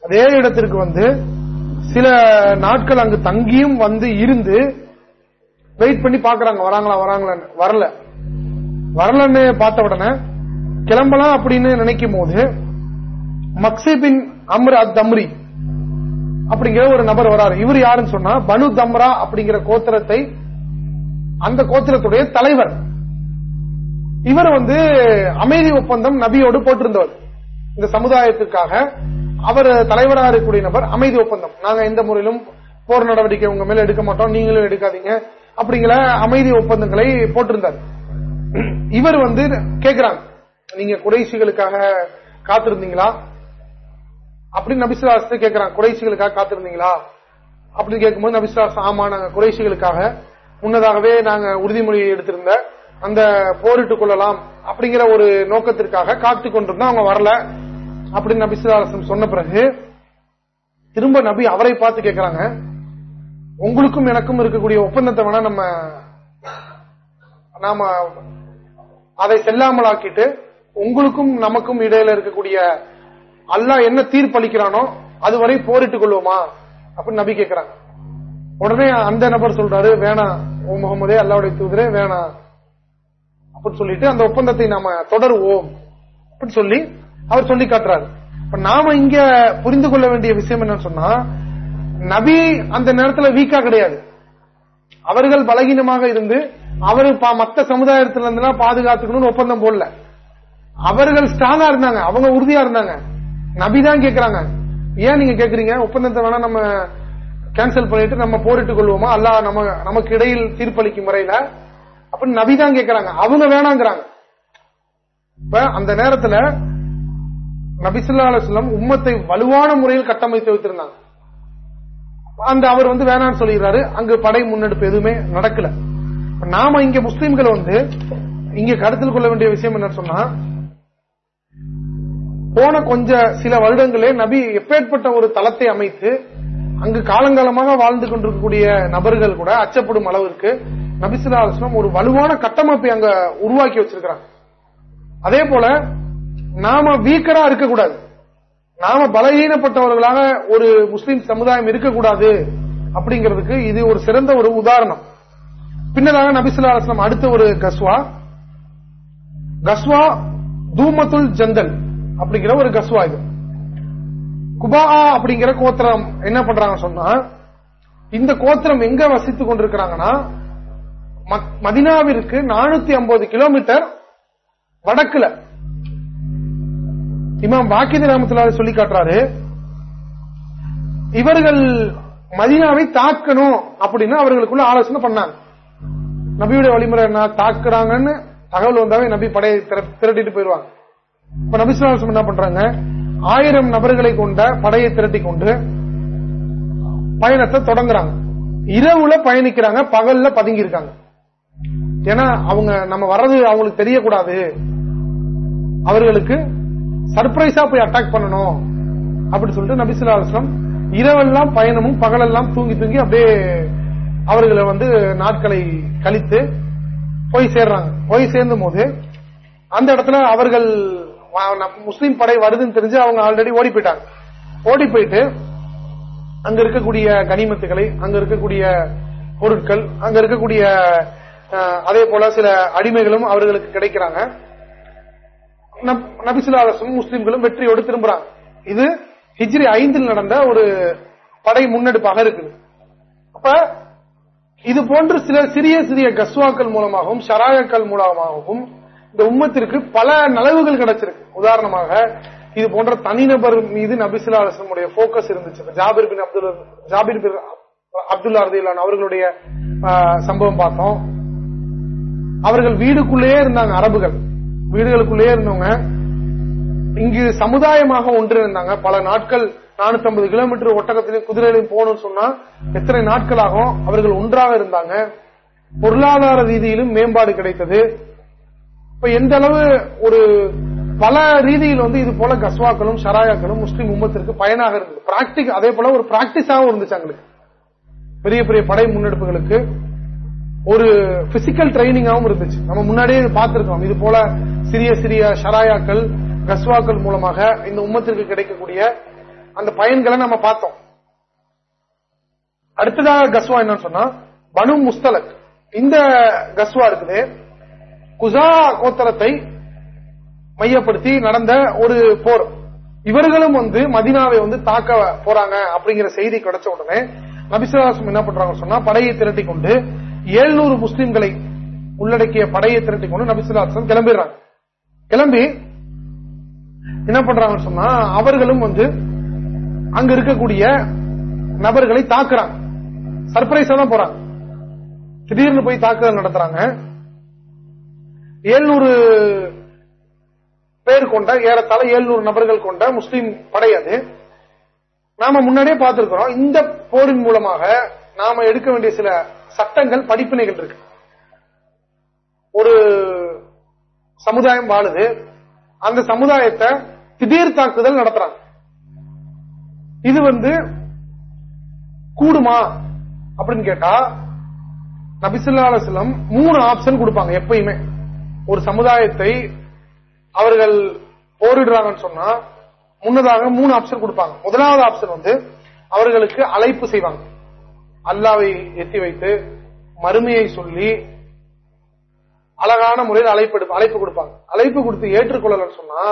அதே இடத்திற்கு வந்து சில நாட்கள் அங்கு தங்கியும் வந்து இருந்து வெயிட் பண்ணி பாக்குறாங்க வராங்களா வராங்களான்னு. வரல. வரலன்னு பார்த்த உடனே கிளம்பலாம் அப்படின்னு நினைக்கும் போது மக்சிபின் அம்ர் அத் தம்ரி அப்படிங்கிற ஒரு நபர் வராரு. இவர் யாருன்னு சொன்னா பனு தம்ரா அப்படிங்கிற கோத்திரத்தை அந்த கோத்திரத்துடைய தலைவர். இவர் வந்து அமைதி ஒப்பந்தம் நபியோடு போட்டிருந்தவர். இந்த சமுதாயத்துக்காக அவர் தலைவராக இருக்கக்கூடிய நபர் அமைதி ஒப்பந்தம். நாங்க எந்த முறையிலும் போர் நடவடிக்கை உங்க மேல எடுக்க மாட்டோம். நீங்களும் எடுக்காதீங்க. அப்படிங்கிற அமைதி ஒப்பந்தங்களை போட்டிருந்தார். இவர் வந்து கேக்குறாங்க நீங்க குறைசிகளுக்காக காத்திருந்தீங்களா? அப்படின்னு நபிசுலாசத்தை கேட்கிறான் குறைசிகளுக்காக காத்திருந்தீங்களா? அப்படின்னு கேட்கும்போது நபிசுலாசம் ஆமா நாங்க குறைசிகளுக்காக முன்னதாகவே நாங்க உறுதிமொழி எடுத்திருந்த அந்த போரிட்டுக் கொள்ளலாம் அப்படிங்கிற ஒரு நோக்கத்திற்காக காத்து கொண்டிருந்தா அவங்க வரல. அப்படின்னு நபிசுலாசம் சொன்ன பிறகு திரும்ப நபி அவரை பார்த்து கேட்கிறாங்க உங்களுக்கும் எனக்கும் இருக்கக்கூடிய ஒப்பந்தத்தை வேணா நம்ம நாம அதை செல்லாமலாக்கிட்டு உங்களுக்கும் நமக்கும் இடையில இருக்கக்கூடிய அல்லாஹ் என்ன தீர்ப்பளிக்கிறானோ அதுவரை போரிட்டுக் கொள்வோமா? அப்படின்னு நபி கேட்கிறாங்க உடனே அந்த நபர் சொல்றாரு வேணாம் ஓ முகமதே அல்லாவுடைய தூதரே வேணாம் அப்படின்னு சொல்லிட்டு அந்த ஒப்பந்தத்தை நாம தொடருவோம். அப்படின்னு சொல்லி அவர் சொல்லி காட்டுறாரு. இப்ப நாம இங்க புரிந்து கொள்ள வேண்டிய விஷயம் என்னன்னு சொன்னா நபி அந்த நேரத்துல வீக்கா கிடையாது. அவர்கள் பலகீனமாக இருந்து அவரு மத்த சமுதாயத்துல இருந்து பாதுகாத்துக்கணும்னு ஒப்பந்தம் போடல. அவர்கள் ஸ்ட்ராங்கா இருந்தாங்க. அவங்க உறுதியா இருந்தாங்க. நபிதான் கேக்குறாங்க. ஏன் நீங்க கேக்குறீங்க? ஒப்பந்தத்தை வேணா நம்ம கேன்சல் பண்ணிட்டு நம்ம போரிட்டுக் கொள்வோமா? அல்ல நம்ம நமக்கு இடையில் தீர்ப்பளிக்கும் முறையில. அப்படின்னு நபிதான் கேக்குறாங்க. அவங்க வேணாங்கிறாங்க. இப்ப அந்த நேரத்துல நபிசுல்லா அலுவலம் உம்மத்தை வலுவான முறையில் கட்டமைத்து வைத்திருந்தாங்க. அந்த அவர் வந்து வேணாம்னு சொல்லிடுறாரு. அங்கு படை முன்னெடுப்பு எதுவுமே நடக்கல. நாம இங்க முஸ்லிம்கள் வந்து இங்க கருத்தில் கொள்ள வேண்டிய விஷயம் என்ன சொன்னா போன கொஞ்ச சில வருடங்களே நபி எப்பேற்பட்ட ஒரு தளத்தை அமைத்து அங்கு காலங்காலமாக வாழ்ந்து கொண்டிருக்கக்கூடிய நபர்கள் கூட அச்சப்படும் அளவிற்கு நபிசுல்லா அலுவலம் ஒரு வலுவான கட்டமைப்பை அங்க உருவாக்கி வச்சிருக்கிறாங்க. அதே போல நாம வீக்கரா இருக்கக்கூடாது. நாம பலகீனப்பட்டவர்களாக ஒரு முஸ்லிம் சமுதாயம் இருக்கக்கூடாது அப்படிங்கிறதுக்கு இது ஒரு சிறந்த ஒரு உதாரணம். பின்னதாக நபிசுல்லாஸ்லாம் அடுத்த ஒரு கஸ்வா. கஸ்வா தூமத்துல் ஜந்தல் அப்படிங்கிற ஒரு கஸ்வா இது. குபா அப்படிங்கிற கோத்திரம் என்ன பண்றாங்க சொன்னா இந்த கோத்திரம் எங்க வசித்துக் கொண்டிருக்கிறாங்கன்னா மதினாவிற்கு நானூத்தி ஐம்பது கிலோமீட்டர் வடக்குல. இமாம் வாக்கித ராமத்துல சொல்லி காட்டுறாரு இவர்கள் மதினாவை தாக்கணும் அப்படின்னு அவர்களுக்குள்ள ஆலோசனை பண்ணாங்க. நபியுடைய வழிமுறை என்ன? தாக்குறாங்கன்னு தகவல் வந்தாவே நபி படையை திரட்டிட்டு போயிருவாங்க இப்ப நபி என்ன பண்றாங்க? ஆயிரம் நபர்களை கொண்ட படையை திரட்டி கொண்டு பயணத்தை தொடங்குறாங்க. இரவுல பயணிக்கிறாங்க பகல்ல பதுங்கி இருக்காங்க ஏன்னா அவங்க நம்ம வர்றது அவங்களுக்கு தெரியக்கூடாது. அவர்களுக்கு சர்ப்ரைஸா போய் அட்டாக் பண்ணணும். அப்படின்னு சொல்லிட்டு நபிசுல்லா அலுவலம் இரவெல்லாம் பயணமும் பகலெல்லாம் தூங்கி தூங்கி அப்படியே அவர்களை வந்து நாட்களை கழித்து போய் சேர்றாங்க. போய் சேர்ந்தும் போது அந்த இடத்துல அவர்கள் முஸ்லீம் படை வருதுன்னு தெரிஞ்சு அவங்க ஆல்ரெடி ஓடி போயிட்டாங்க. ஓடி போயிட்டு அங்க இருக்கக்கூடிய கனிமத்துகளை அங்க இருக்கக்கூடிய பொருட்கள் அங்க இருக்கக்கூடிய அதே போல சில அடிமைகளும் அவர்களுக்கு கிடைக்கிறாங்க. நபிசுல்லா முஸ்லீம்களும் வெற்றி வெற்றியோடு திரும்புறாங்க. இது ஹிஜ்ரி ஐந்தில் நடந்த ஒரு படை முன்னெடுப்பாக இருக்குது. அப்ப இது போன்று சில சிறிய சிறிய கஸ்வாக்கள் மூலமாகவும் ஷராயக்கள் மூலமாகவும் இந்த உம்மத்திற்கு பல நலவுகள் கிடைச்சிருக்கு. உதாரணமாக இது போன்ற தனிநபர் மீது நபிசுல்லா அலுவலமுடைய போக்கஸ் இருந்துச்சு. ஜாபிர் பின் அப்துல் ஜாபிர் பின் அப்துல்லா ரதிலான் அவர்களுடைய ஆஹ், சம்பவம் பார்த்தோம். அவர்கள் வீடுக்குள்ளேயே இருந்தாங்க அரபுகள். வீடுகளுக்குள்ளேயே இருந்தவங்க இங்கு சமுதாயமாக ஒன்றிருந்தாங்க பல நாட்கள் நானூத்தி ஐம்பது கிலோமீட்டர் ஒட்டகத்திலையும் குதிரையிலையும் போகணும்னு சொன்னா எத்தனை நாட்களாகும் அவர்கள் ஒன்றாக இருந்தாங்க. பொருளாதார ரீதியிலும் மேம்பாடு கிடைத்தது. இப்ப எந்த அளவு ஒரு பல ரீதியில் வந்து இது போல கஸ்வாக்களும் ஷராயாக்களும் முஸ்லீம் உம்மத்திற்கு பயனாக இருந்தது. பிராக்டிக் அதே போல ஒரு பிராக்டிஸாகவும் இருந்துச்சு அவங்களுக்கு. பெரிய பெரிய படை முன்னெடுப்புகளுக்கு. ஒரு பிசிக்கல் ட்ரைனிங்காகவும் இருந்துச்சு. நம்ம முன்னாடியே பார்த்திருக்கோம் இது போல சிறிய சிறிய ஷராயாக்கள் கஸ்வாக்கள் மூலமாக இந்த உம்மத்திற்கு கிடைக்கக்கூடிய அந்த பயன்களை நம்ம பார்த்தோம். அடுத்ததாக கஸ்வா என்னன்னு சொன்னா பனு முஸ்தலக். இந்த கஸ்வா இருக்குது குசா கோத்தரத்தை மையப்படுத்தி நடந்த ஒரு போர். இவர்களும் வந்து மதினாவை வந்து தாக்க போறாங்க அப்படிங்கிற செய்தி கிடைச்ச உடனே நபிசுவாசம் என்ன பண்றாங்க சொன்னா படையை திரட்டி கொண்டு 700 முஸ்லிம்களை உள்ளடக்கிய படையை திரட்டி கொண்டு நபிசுல்லாசம் கிளம்பிடுறாங்க. கிளம்பி என்ன பண்றாங்கன்னு சொன்னா அவர்களும் வந்து அங்க இருக்கக்கூடிய நபர்களை தாக்குறாங்க. சர்பிரைஸா தான் போறாங்க. திடீர்னு போய் தாக்குதல் நடத்துறாங்க. 700 பேர் கொண்ட ஏறத்தாழ 700 நபர்கள் கொண்ட முஸ்லீம் படை அது. நாம முன்னாடியே பார்த்திருக்கிறோம். இந்த போரின் மூலமாக நாம எடுக்க வேண்டிய சில சட்டங்கள் படிப்பினைகள் இருக்கு. ஒரு சமுதாயம் வாழுது அந்த சமுதாயத்தை திடீர் தாக்குதல் நடத்துறாங்க. இது வந்து கூடுமா அப்படின்னு கேட்டா நபிசுல்லா மூணு ஆப்ஷன் கொடுப்பாங்க எப்பயுமே. ஒரு சமுதாயத்தை அவர்கள் போரிடுறாங்கன்னு சொன்னா முன்னதாக மூணு ஆப்ஷன் கொடுப்பாங்க. முதலாவது ஆப்ஷன் வந்து அவர்களுக்கு அழைப்பு செய்வாங்க. அல்லாவை எத்தி வைத்து மறுமையை சொல்லி அழகான முறையில் அழைப்பு அழைப்பு கொடுப்பாங்க. அழைப்பு கொடுத்து ஏற்றுக்கொள்ளலன்னு சொன்னா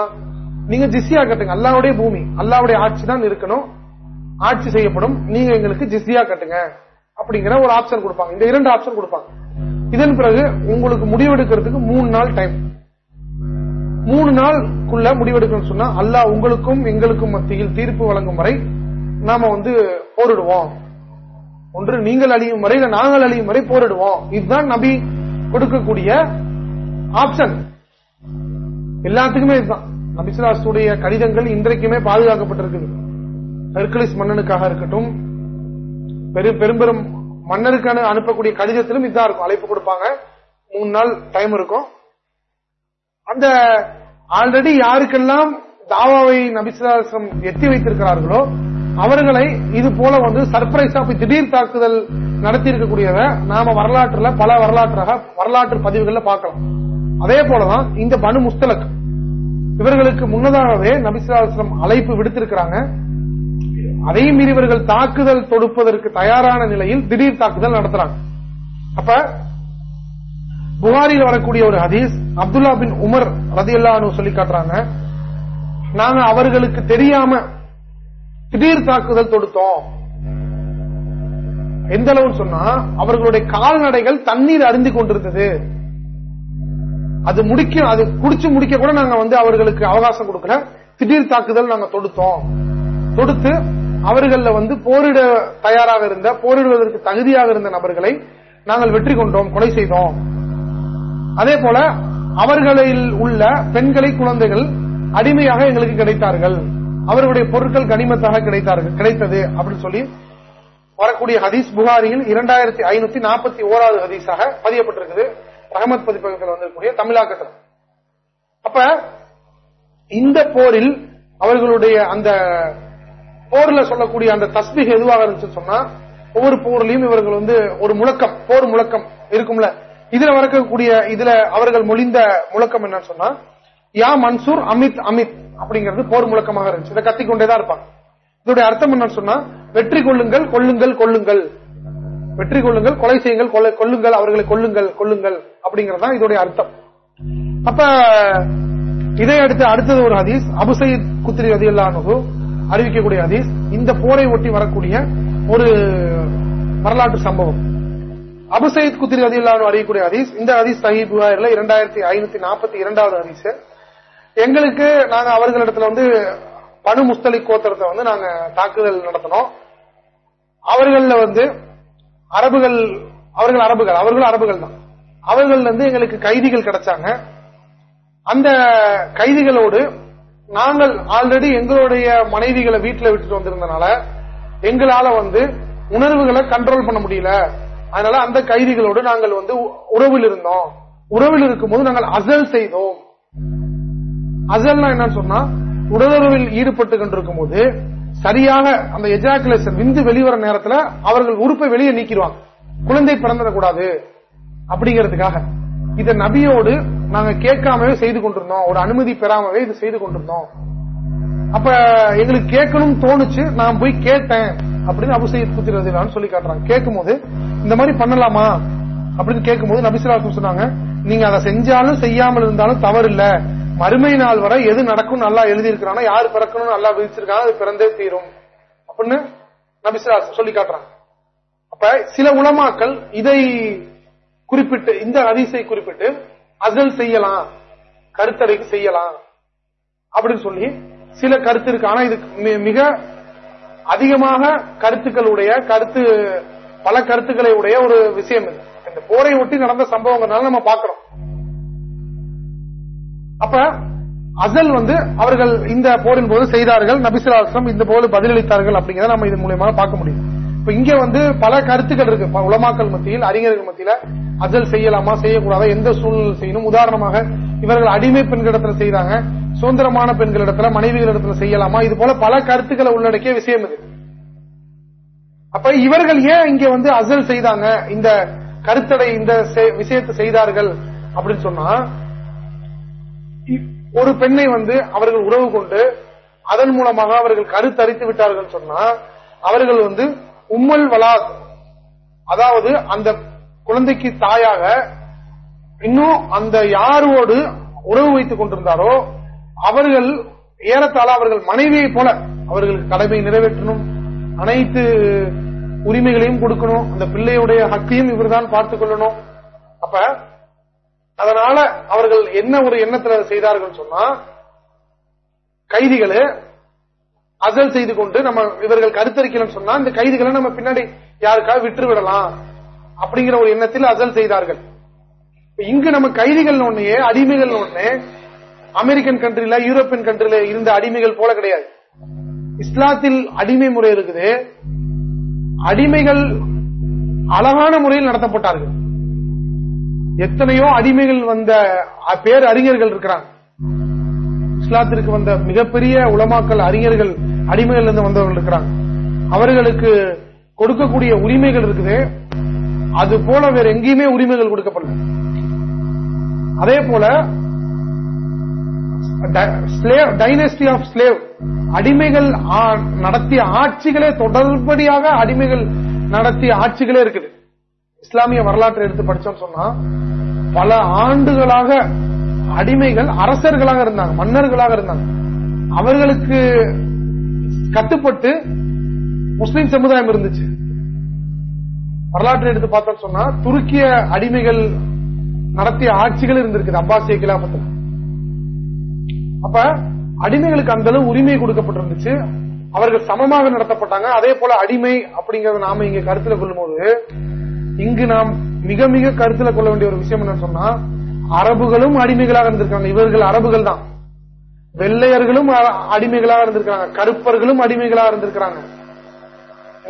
நீங்க ஜிஸ்தியா கட்டுங்க. அல்லாவுடைய பூமி அல்லாவுடைய ஆட்சி தான் இருக்கணும். ஆட்சி செய்யப்படும். நீங்க எங்களுக்கு ஜிஸ்தியா கட்டுங்க. அப்படிங்கிற ஒரு ஆப்ஷன் கொடுப்பாங்க. இந்த இரண்டு ஆப்ஷன் கொடுப்பாங்க. இதன் பிறகு உங்களுக்கு முடிவெடுக்கிறதுக்கு மூணு நாள் டைம் மூணு நாளுக்குள்ள முடிவெடுக்கணும்னு சொன்னா அல்லாஹ் உங்களுக்கும் எங்களுக்கும் மத்தியில் தீர்ப்பு வழங்கும் வரை நாம வந்து போரிடுவோம். ஒன்று நீங்கள் அழியும் வரை இல்ல நாங்கள் அழியும் வரை போரிடுவோம். இதுதான் நபி கொடுக்கக்கூடிய ஆப்ஷன் எல்லாத்துக்குமே இதுதான். நபிசுலாசுடைய கடிதங்கள் இன்றைக்குமே பாதுகாக்கப்பட்டிருக்குது. ஹெர்குலிஸ் மன்னனுக்காக இருக்கட்டும் பெரும் பெரும்பெரும் மன்னருக்கான அனுப்பக்கூடிய கடிதத்திலும் இதுதான் இருக்கும். அழைப்பு கொடுப்பாங்க. மூணு நாள் டைம் இருக்கும். அந்த ஆல்ரெடி யாருக்கெல்லாம் தாவாவை நபிசுலாசம் எத்தி வைத்திருக்கிறார்களோ அவர்களை இது போல வந்து சர்ப்ரைஸா திடீர் தாக்குதல் நடத்தி இருக்கக்கூடியத நாம வரலாற்றுல பல வரலாற்றாக வரலாற்று பதிவுகள்ல பார்க்கலாம். அதே போலதான் இந்த பனு முஸ்தலக். இவர்களுக்கு முன்னதாகவே நபிசுலாசம் அழைப்பு விடுத்திருக்கிறாங்க. அதையும் மீறி இவர்கள் தாக்குதல் தொடுப்பதற்கு தயாரான நிலையில் திடீர் தாக்குதல் நடத்துறாங்க. அப்ப புகாரில் வரக்கூடிய ஒரு ஹதீஸ் அப்துல்லா பின் உமர் ரதியல்லான்னு சொல்லி காட்டுறாங்க. நாங்க அவர்களுக்கு தெரியாம திடீர் தாக்குதல் தொடுத்தோம். எந்த அளவுன்னு சொன்னா அவர்களுடைய கால்நடைகள் தண்ணீர் அருந்தி கொண்டிருந்தது. அது முடிக்க அது குடிச்சு முடிக்க கூட நாங்க வந்து அவர்களுக்கு அவகாசம் கொடுக்கல. திடீர் தாக்குதல் நாங்க தொடுத்தோம். தொடுத்து அவர்கள வந்து போரிட தயாராக இருந்த போரிடுவதற்கு தகுதியாக இருந்த நபர்களை நாங்கள் வெற்றி கொண்டோம் கொலை செய்தோம். அதே போல அவர்களில் உள்ள பெண்களை குழந்தைகள் அடிமையாக எங்களுக்கு கிடைத்தார்கள். அவர்களுடைய பொருட்கள் கனிமத்தாக கிடைத்தார்கள் கிடைத்தது அப்படின்னு சொல்லி வரக்கூடிய ஹதீஸ் புகாரியில் இரண்டாயிரத்தி ஐநூத்தி நாற்பத்தி ஓராவது ஹதீஸாக பதியப்பட்டிருக்குது. ரஹமத் பதிப்பகத்தில் வந்திருக்கூடிய தமிழாக்கத்தில் அப்ப இந்த போரில் அவர்களுடைய அந்த போர்ல சொல்லக்கூடிய அந்த தஸ்பீக் எதுவாக இருந்துச்சு சொன்னா ஒவ்வொரு போர்லயும் இவர்கள் வந்து ஒரு முழக்கம் போர் முழக்கம் இருக்கும்ல. இதுல வரக்கூடிய இதுல அவர்கள் மொழிந்த முழக்கம் என்னன்னு சொன்னா யா மன்சூர் அமித் அமித். அப்படிங்கிறது போர் முழக்கமாக இருந்துச்சு. இதை கத்திக்கொண்டேதான் இருப்பாங்க. இதோடைய அர்த்தம் என்ன சொன்னா வெற்றி கொள்ளுங்கள் கொள்ளுங்கள் கொள்ளுங்கள். வெற்றி கொள்ளுங்கள் கொலை செய்யுங்கள் கொலை கொள்ளுங்கள் அவர்களை கொள்ளுங்கள் கொள்ளுங்கள் அப்படிங்கறது இதோடைய அர்த்தம். அப்ப இதை அடுத்து அடுத்தது ஒரு ஹதீஸ் அபுசைத் குத்திரி ரதியல்லானு அறிவிக்கக்கூடிய ஹதீஸ். இந்த போரை ஒட்டி வரக்கூடிய ஒரு வரலாற்று சம்பவம். அபுசைத் குத்திரி அதில்லான்னு அறியக்கூடிய ஹதீஸ் இந்த ஹதீஸ் சஹீப் இரண்டாயிரத்தி ஐநூத்தி நாற்பத்தி இரண்டாவது ஹதீஸ். எங்களுக்கு நாங்க அவர்களிடத்துல வந்து பனு முஸ்தலி கோத்திரத்தை வந்து நாங்க தாக்குதல் நடத்தினோம். அவர்கள வந்து அரபுகள் அவர்கள் அரபுகள் அவர்கள் அரபுகள் தான். அவர்கள் வந்து எங்களுக்கு கைதிகள் கிடைச்சாங்க. அந்த கைதிகளோடு நாங்கள் ஆல்ரெடி எங்களுடைய மனைவிகளை வீட்டுல விட்டுட்டு வந்திருந்தனால எங்களால வந்து உணர்வுகளை கண்ட்ரோல் பண்ண முடியல. அதனால அந்த கைதிகளோடு நாங்கள் வந்து உறவில் இருந்தோம். உறவில் இருக்கும்போது நாங்கள் அசல் செய்தோம். அசல்னா என்னன்னு சொன்னா உடலுறவில் ஈடுபட்டு கொண்டிருக்கும் போது சரியாக அந்த எஜாக்குலேஷன் விந்து வெளிவர நேரத்துல அவர்கள் உறுப்பை வெளியே நீக்கிடுவாங்க. குழந்தை பிறந்துடக்கூடாது அப்படிங்கிறதுக்காக. இத நபியோடு நாங்க கேட்காமவே செய்து கொண்டிருந்தோம். ஒரு அனுமதி பெறாமவே இது செய்து கொண்டிருந்தோம். அப்ப எங்களுக்கு கேட்கணும் தோணுச்சு. நான் போய் கேட்டேன் அப்படின்னு அபுசையத் குத்திரதிலான்னு சொல்லி காட்டுறாங்க. கேட்கும் போது இந்த மாதிரி பண்ணலாமா? அப்படின்னு கேட்கும் போது நபிசுலாசம் சொன்னாங்க நீங்க அதை செஞ்சாலும் செய்யாமல் இருந்தாலும் தவறு இல்ல மறுமை நாள் வரை எது நடக்கும் நல்லா எழுதியிருக்கிறானா யாரு பிறக்கணும் நல்லா விதிச்சிருக்காங்க அது பிறந்தே தீரும். அப்படின்னு நபிசுலாசம் சொல்லி காட்டுறாங்க. அப்ப சில உலமாக்கள் இதை குறிப்பிட்டு இந்த அதிசை குறிப்பிட்டு அசல் செய்யலாம் கருத்தடைக்கு செய்யலாம் அப்படின்னு சொல்லி சில கருத்து இருக்கு. ஆனா இது மிக அதிகமாக கருத்துக்களுடைய கருத்து பல கருத்துக்களை உடைய ஒரு விஷயம் இது. இந்த போரை ஒட்டி நடந்த சம்பவங்கள்னால நம்ம பாக்குறோம் அப்ப அசல் வந்து அவர்கள் இந்த போரின் போது செய்தார்கள் நபிசுலாசம் இந்த போது பதிலளித்தார்கள் அப்படிங்கிறத நம்ம இது மூலியமாக பார்க்க முடியும். இப்ப இங்க வந்து பல கருத்துக்கள் இருக்கு. உலமாக்கல் மத்தியில் அறிஞர்கள் மத்தியில அசல் செய்யலாமா செய்யக்கூடாதா எந்த சூழ்நிலை செய்யணும்? உதாரணமாக இவர்கள் அடிமை பெண்களிடத்துல செய்தாங்க சுதந்திரமான பெண்களிடத்துல மனைவிகளிடத்துல செய்யலாமா? இது போல பல கருத்துக்களை உள்ளடக்கிய விஷயம் இது. அப்ப இவர்கள் ஏன் இங்க வந்து அசல் செய்தாங்க? இந்த கருத்தடை இந்த விஷயத்தை செய்தார்கள் அப்படின்னு சொன்னா ஒரு பெண்ணை வந்து அவர்கள் உறவு கொண்டு அதன் மூலமாக அவர்கள் கருத்தரித்து விட்டார்கள் சொன்னா அவர்கள் வந்து உம்மல் வலாத் அதாவது அந்த குழந்தைக்கு தாயாக இன்னும் அந்த யாரோடு உறவு வைத்துக் கொண்டிருந்தாரோ அவர்கள் ஏறத்தாழ அவர்கள் மனைவியை போல அவர்களுக்கு கடமை நிறைவேற்றணும் அனைத்து உரிமைகளையும் கொடுக்கணும் அந்த பிள்ளையுடைய ஹக்கையும் இவர்தான் பார்த்துக் கொள்ளணும். அப்ப அதனால அவர்கள் என்ன ஒரு எண்ணத்தில் செய்தார்கள் சொன்னா கைதிகளை அசல் செய்து கொண்டு நம்ம இவர்கள் கருத்தரிக்கலாம் சொன்னா இந்த கைதிகளை நம்ம பின்னாடி யாருக்காக விட்டு விடலாம் அப்படிங்கிற ஒரு எண்ணத்தில் அசல் செய்தார்கள். இங்கு நம்ம கைதிகள் ஒண்ணே அடிமைகள் ஒண்ணு அமெரிக்கன் கண்ட்ரில யூரோப்பியன் கண்ட்ரில இருந்த அடிமைகள் போல கிடையாது. இஸ்லாத்தில் அடிமை முறை இருக்குது. அடிமைகள் அழகான முறையில் நடத்தப்பட்டார்கள். எத்தனையோ அடிமைகள் வந்த பேர் அறிஞர்கள் இருக்கிறாங்க. இஸ்லாத்திற்கு வந்த மிகப்பெரிய உலமாக்கல் அறிஞர்கள் அடிமைகள் இருந்து வந்தவர்கள் இருக்கிறாங்க. அவர்களுக்கு கொடுக்கக்கூடிய உரிமைகள் இருக்குது. அது போல வேற எங்கேயுமே உரிமைகள் கொடுக்கப்படல. அதே போல டைனஸ்டி ஆஃப் ஸ்லேவ். அடிமைகள் நடத்திய ஆட்சிகளே தொடர்படியாக அடிமைகள் நடத்திய ஆட்சிகளே இருக்குது. இஸ்லாமிய வரலாற்றை எடுத்து படிச்சோம் சொன்னா பல ஆண்டுகளாக அடிமைகள் அரசர்களாக இருந்தாங்க மன்னர்களாக இருந்தாங்க. அவர்களுக்கு கட்டுப்பட்டு முஸ்லிம் சமுதாயம் இருந்துச்சு. வரலாற்றை எடுத்து பார்த்தோம் சொன்னா துருக்கிய அடிமைகள் நடத்திய ஆட்சிகள் இருந்திருக்கு அப்பாசிய கிலாபத்தில். அப்ப அடிமைகளுக்கு அந்த அளவு உரிமை கொடுக்கப்பட்டிருந்துச்சு. அவர்கள் சமமாக நடத்தப்பட்டாங்க. அதே போல அடிமை அப்படிங்கறத நாம இங்க கருத்துல கொள்ளும் போது இங்கு நாம் மிக மிக கருத்துல கொள்ள வேண்டிய ஒரு விஷயம் என்ன சொன்னா அரபுகளும் அடிமைகளாக இருந்திருக்காங்க. இவர்கள் அரபுகள் தான். வெள்ளையர்களும் அடிமைகளாக இருந்திருக்காங்க. கருப்பர்களும் அடிமைகளாக இருந்திருக்காங்க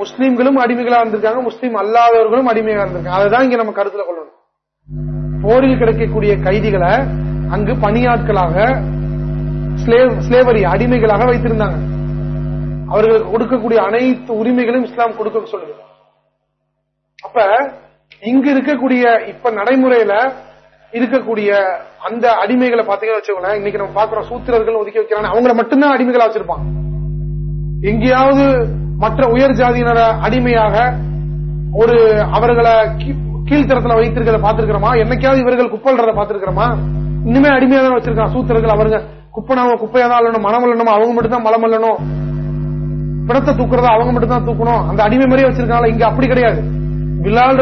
முஸ்லீம்களும் அடிமைகளாக இருந்திருக்காங்க. முஸ்லீம் அல்லாதவர்களும் அடிமையாக இருந்திருக்காங்க. அதுதான் இங்க நம்ம கருத்துல கொள்ளணும். போரில் கிடைக்கக்கூடிய கைதிகளை அங்கு பணியாட்களாக ஸ்லேவரி அடிமைகளாக வைத்திருந்தாங்க. அவர்களுக்கு கொடுக்கக்கூடிய அனைத்து உரிமைகளும் இஸ்லாம் கொடுக்க சொல்லுது அப்ப இங்க இருக்கக்கூடிய இப்ப நடைமுறையில இருக்கக்கூடிய அந்த அடிமைகளை பாத்தீங்கன்னா வச்சுக்கோங்களேன் இன்னைக்கு நம்ம பாக்குறோம் சூத்திரர்கள் ஒதுக்கி வைக்கிறாங்க. அவங்கள மட்டும்தான் அடிமைகளா வச்சிருப்பான் எங்கேயாவது மற்ற உயர் ஜாதியினர அடிமையாக ஒரு அவர்களை கீழ்த்தரத்துல வைத்திருக்கிறத பாத்துருக்கிறோமா என்னைக்காவது இவர்கள் குப்பல்றத பாத்துருக்கிறோமா இன்னுமே அடிமையா தான் வச்சிருக்கான் சூத்திரர்கள். அவருங்க குப்பனாவும் குப்பையா தான் அல்லணும் மனம் அல்லணும் அவங்க மட்டும் தான் மலம் அல்லணும் பிணத்தை தூக்குறதா அவங்க மட்டும் தான் தூக்கணும். அந்த அடிமை மாதிரியே வச்சிருக்காங்க இங்க அப்படி கிடையாது. பிலால்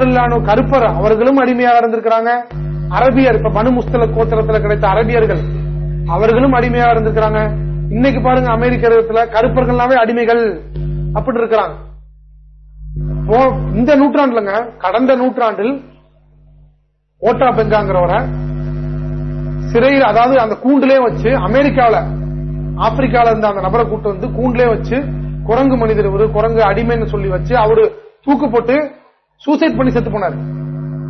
கருப்பர் அவர்களும் அடிமையாக இருந்திருக்கிறாங்க. அரபியர் இப்ப பனு முஸ்தல கோத்திரத்துல கிடைத்த அரபியர்கள் அவர்களும் அடிமையாக இருந்திருக்கிறாங்க. இன்னைக்கு பாருங்க அமெரிக்க கருப்பர்கள்லாமே அடிமைகள் அப்படி இருக்கிறாங்க. இந்த நூற்றாண்டுலங்க கடந்த நூற்றாண்டில் ஓட்டா பெங்காங்கிறவரை சிறையில் அதாவது அந்த கூண்டுலே வச்சு அமெரிக்காவில ஆப்பிரிக்கால இருந்த அந்த நபரை கூட்டு வந்து கூண்டிலே வச்சு குரங்கு மனிதர் ஒரு குரங்கு அடிமைன்னு சொல்லி வச்சு அவரு தூக்கு போட்டு சூசைட் பண்ணி செத்து போனாரு.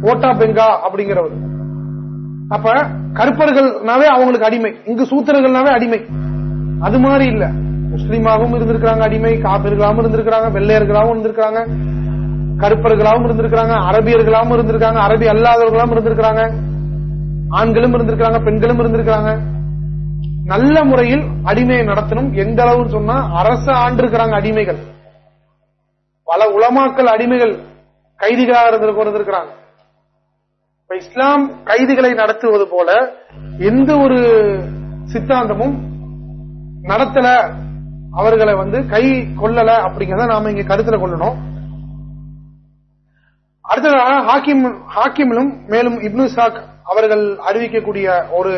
ஓட்டா பெங்கா அப்படிங்கிறவர். அப்ப கருப்பர்கள்னாவே அவங்களுக்கு அடிமை. இங்கு சூத்திரர்கள்னாவே அடிமை. அது மாதிரி இல்ல. முஸ்லீமாகவும் இருந்திருக்கிறாங்க அடிமை காப்பிர்களாகவும் இருந்திருக்கிறாங்க வெள்ளையர்களாகவும் இருந்திருக்கிறாங்க கருப்பர்களாகவும் இருந்திருக்கிறாங்க அரபியர்களாகவும் இருந்திருக்காங்க அரபி அல்லாதவர்களாகவும் இருந்திருக்கிறாங்க ஆண்களும் இருந்திருக்கிறாங்க பெண்களும் இருந்திருக்கிறாங்க. நல்ல முறையில் அடிமையை நடத்தணும். எந்த அளவுன்னு சொன்னா அரசு ஆண்டு இருக்கிறாங்க அடிமைகள். பல உலமாக்கல் அடிமைகள். கைதிகளாக இருந்திருக்கிறாங்க. இப்ப இஸ்லாம் கைதிகளை நடத்துவது போல எந்த ஒரு சித்தாந்தமும் நடத்தல. அவர்களை வந்து கை கொள்ளல அப்படிங்கறத நாம இங்க கருத்துல கொள்ளணும். அடுத்ததாக ஹாக்கிம் ஹாக்கிமிலும் மேலும் இப்னு சாக் அவர்கள் அறிவிக்கக்கூடிய ஒரு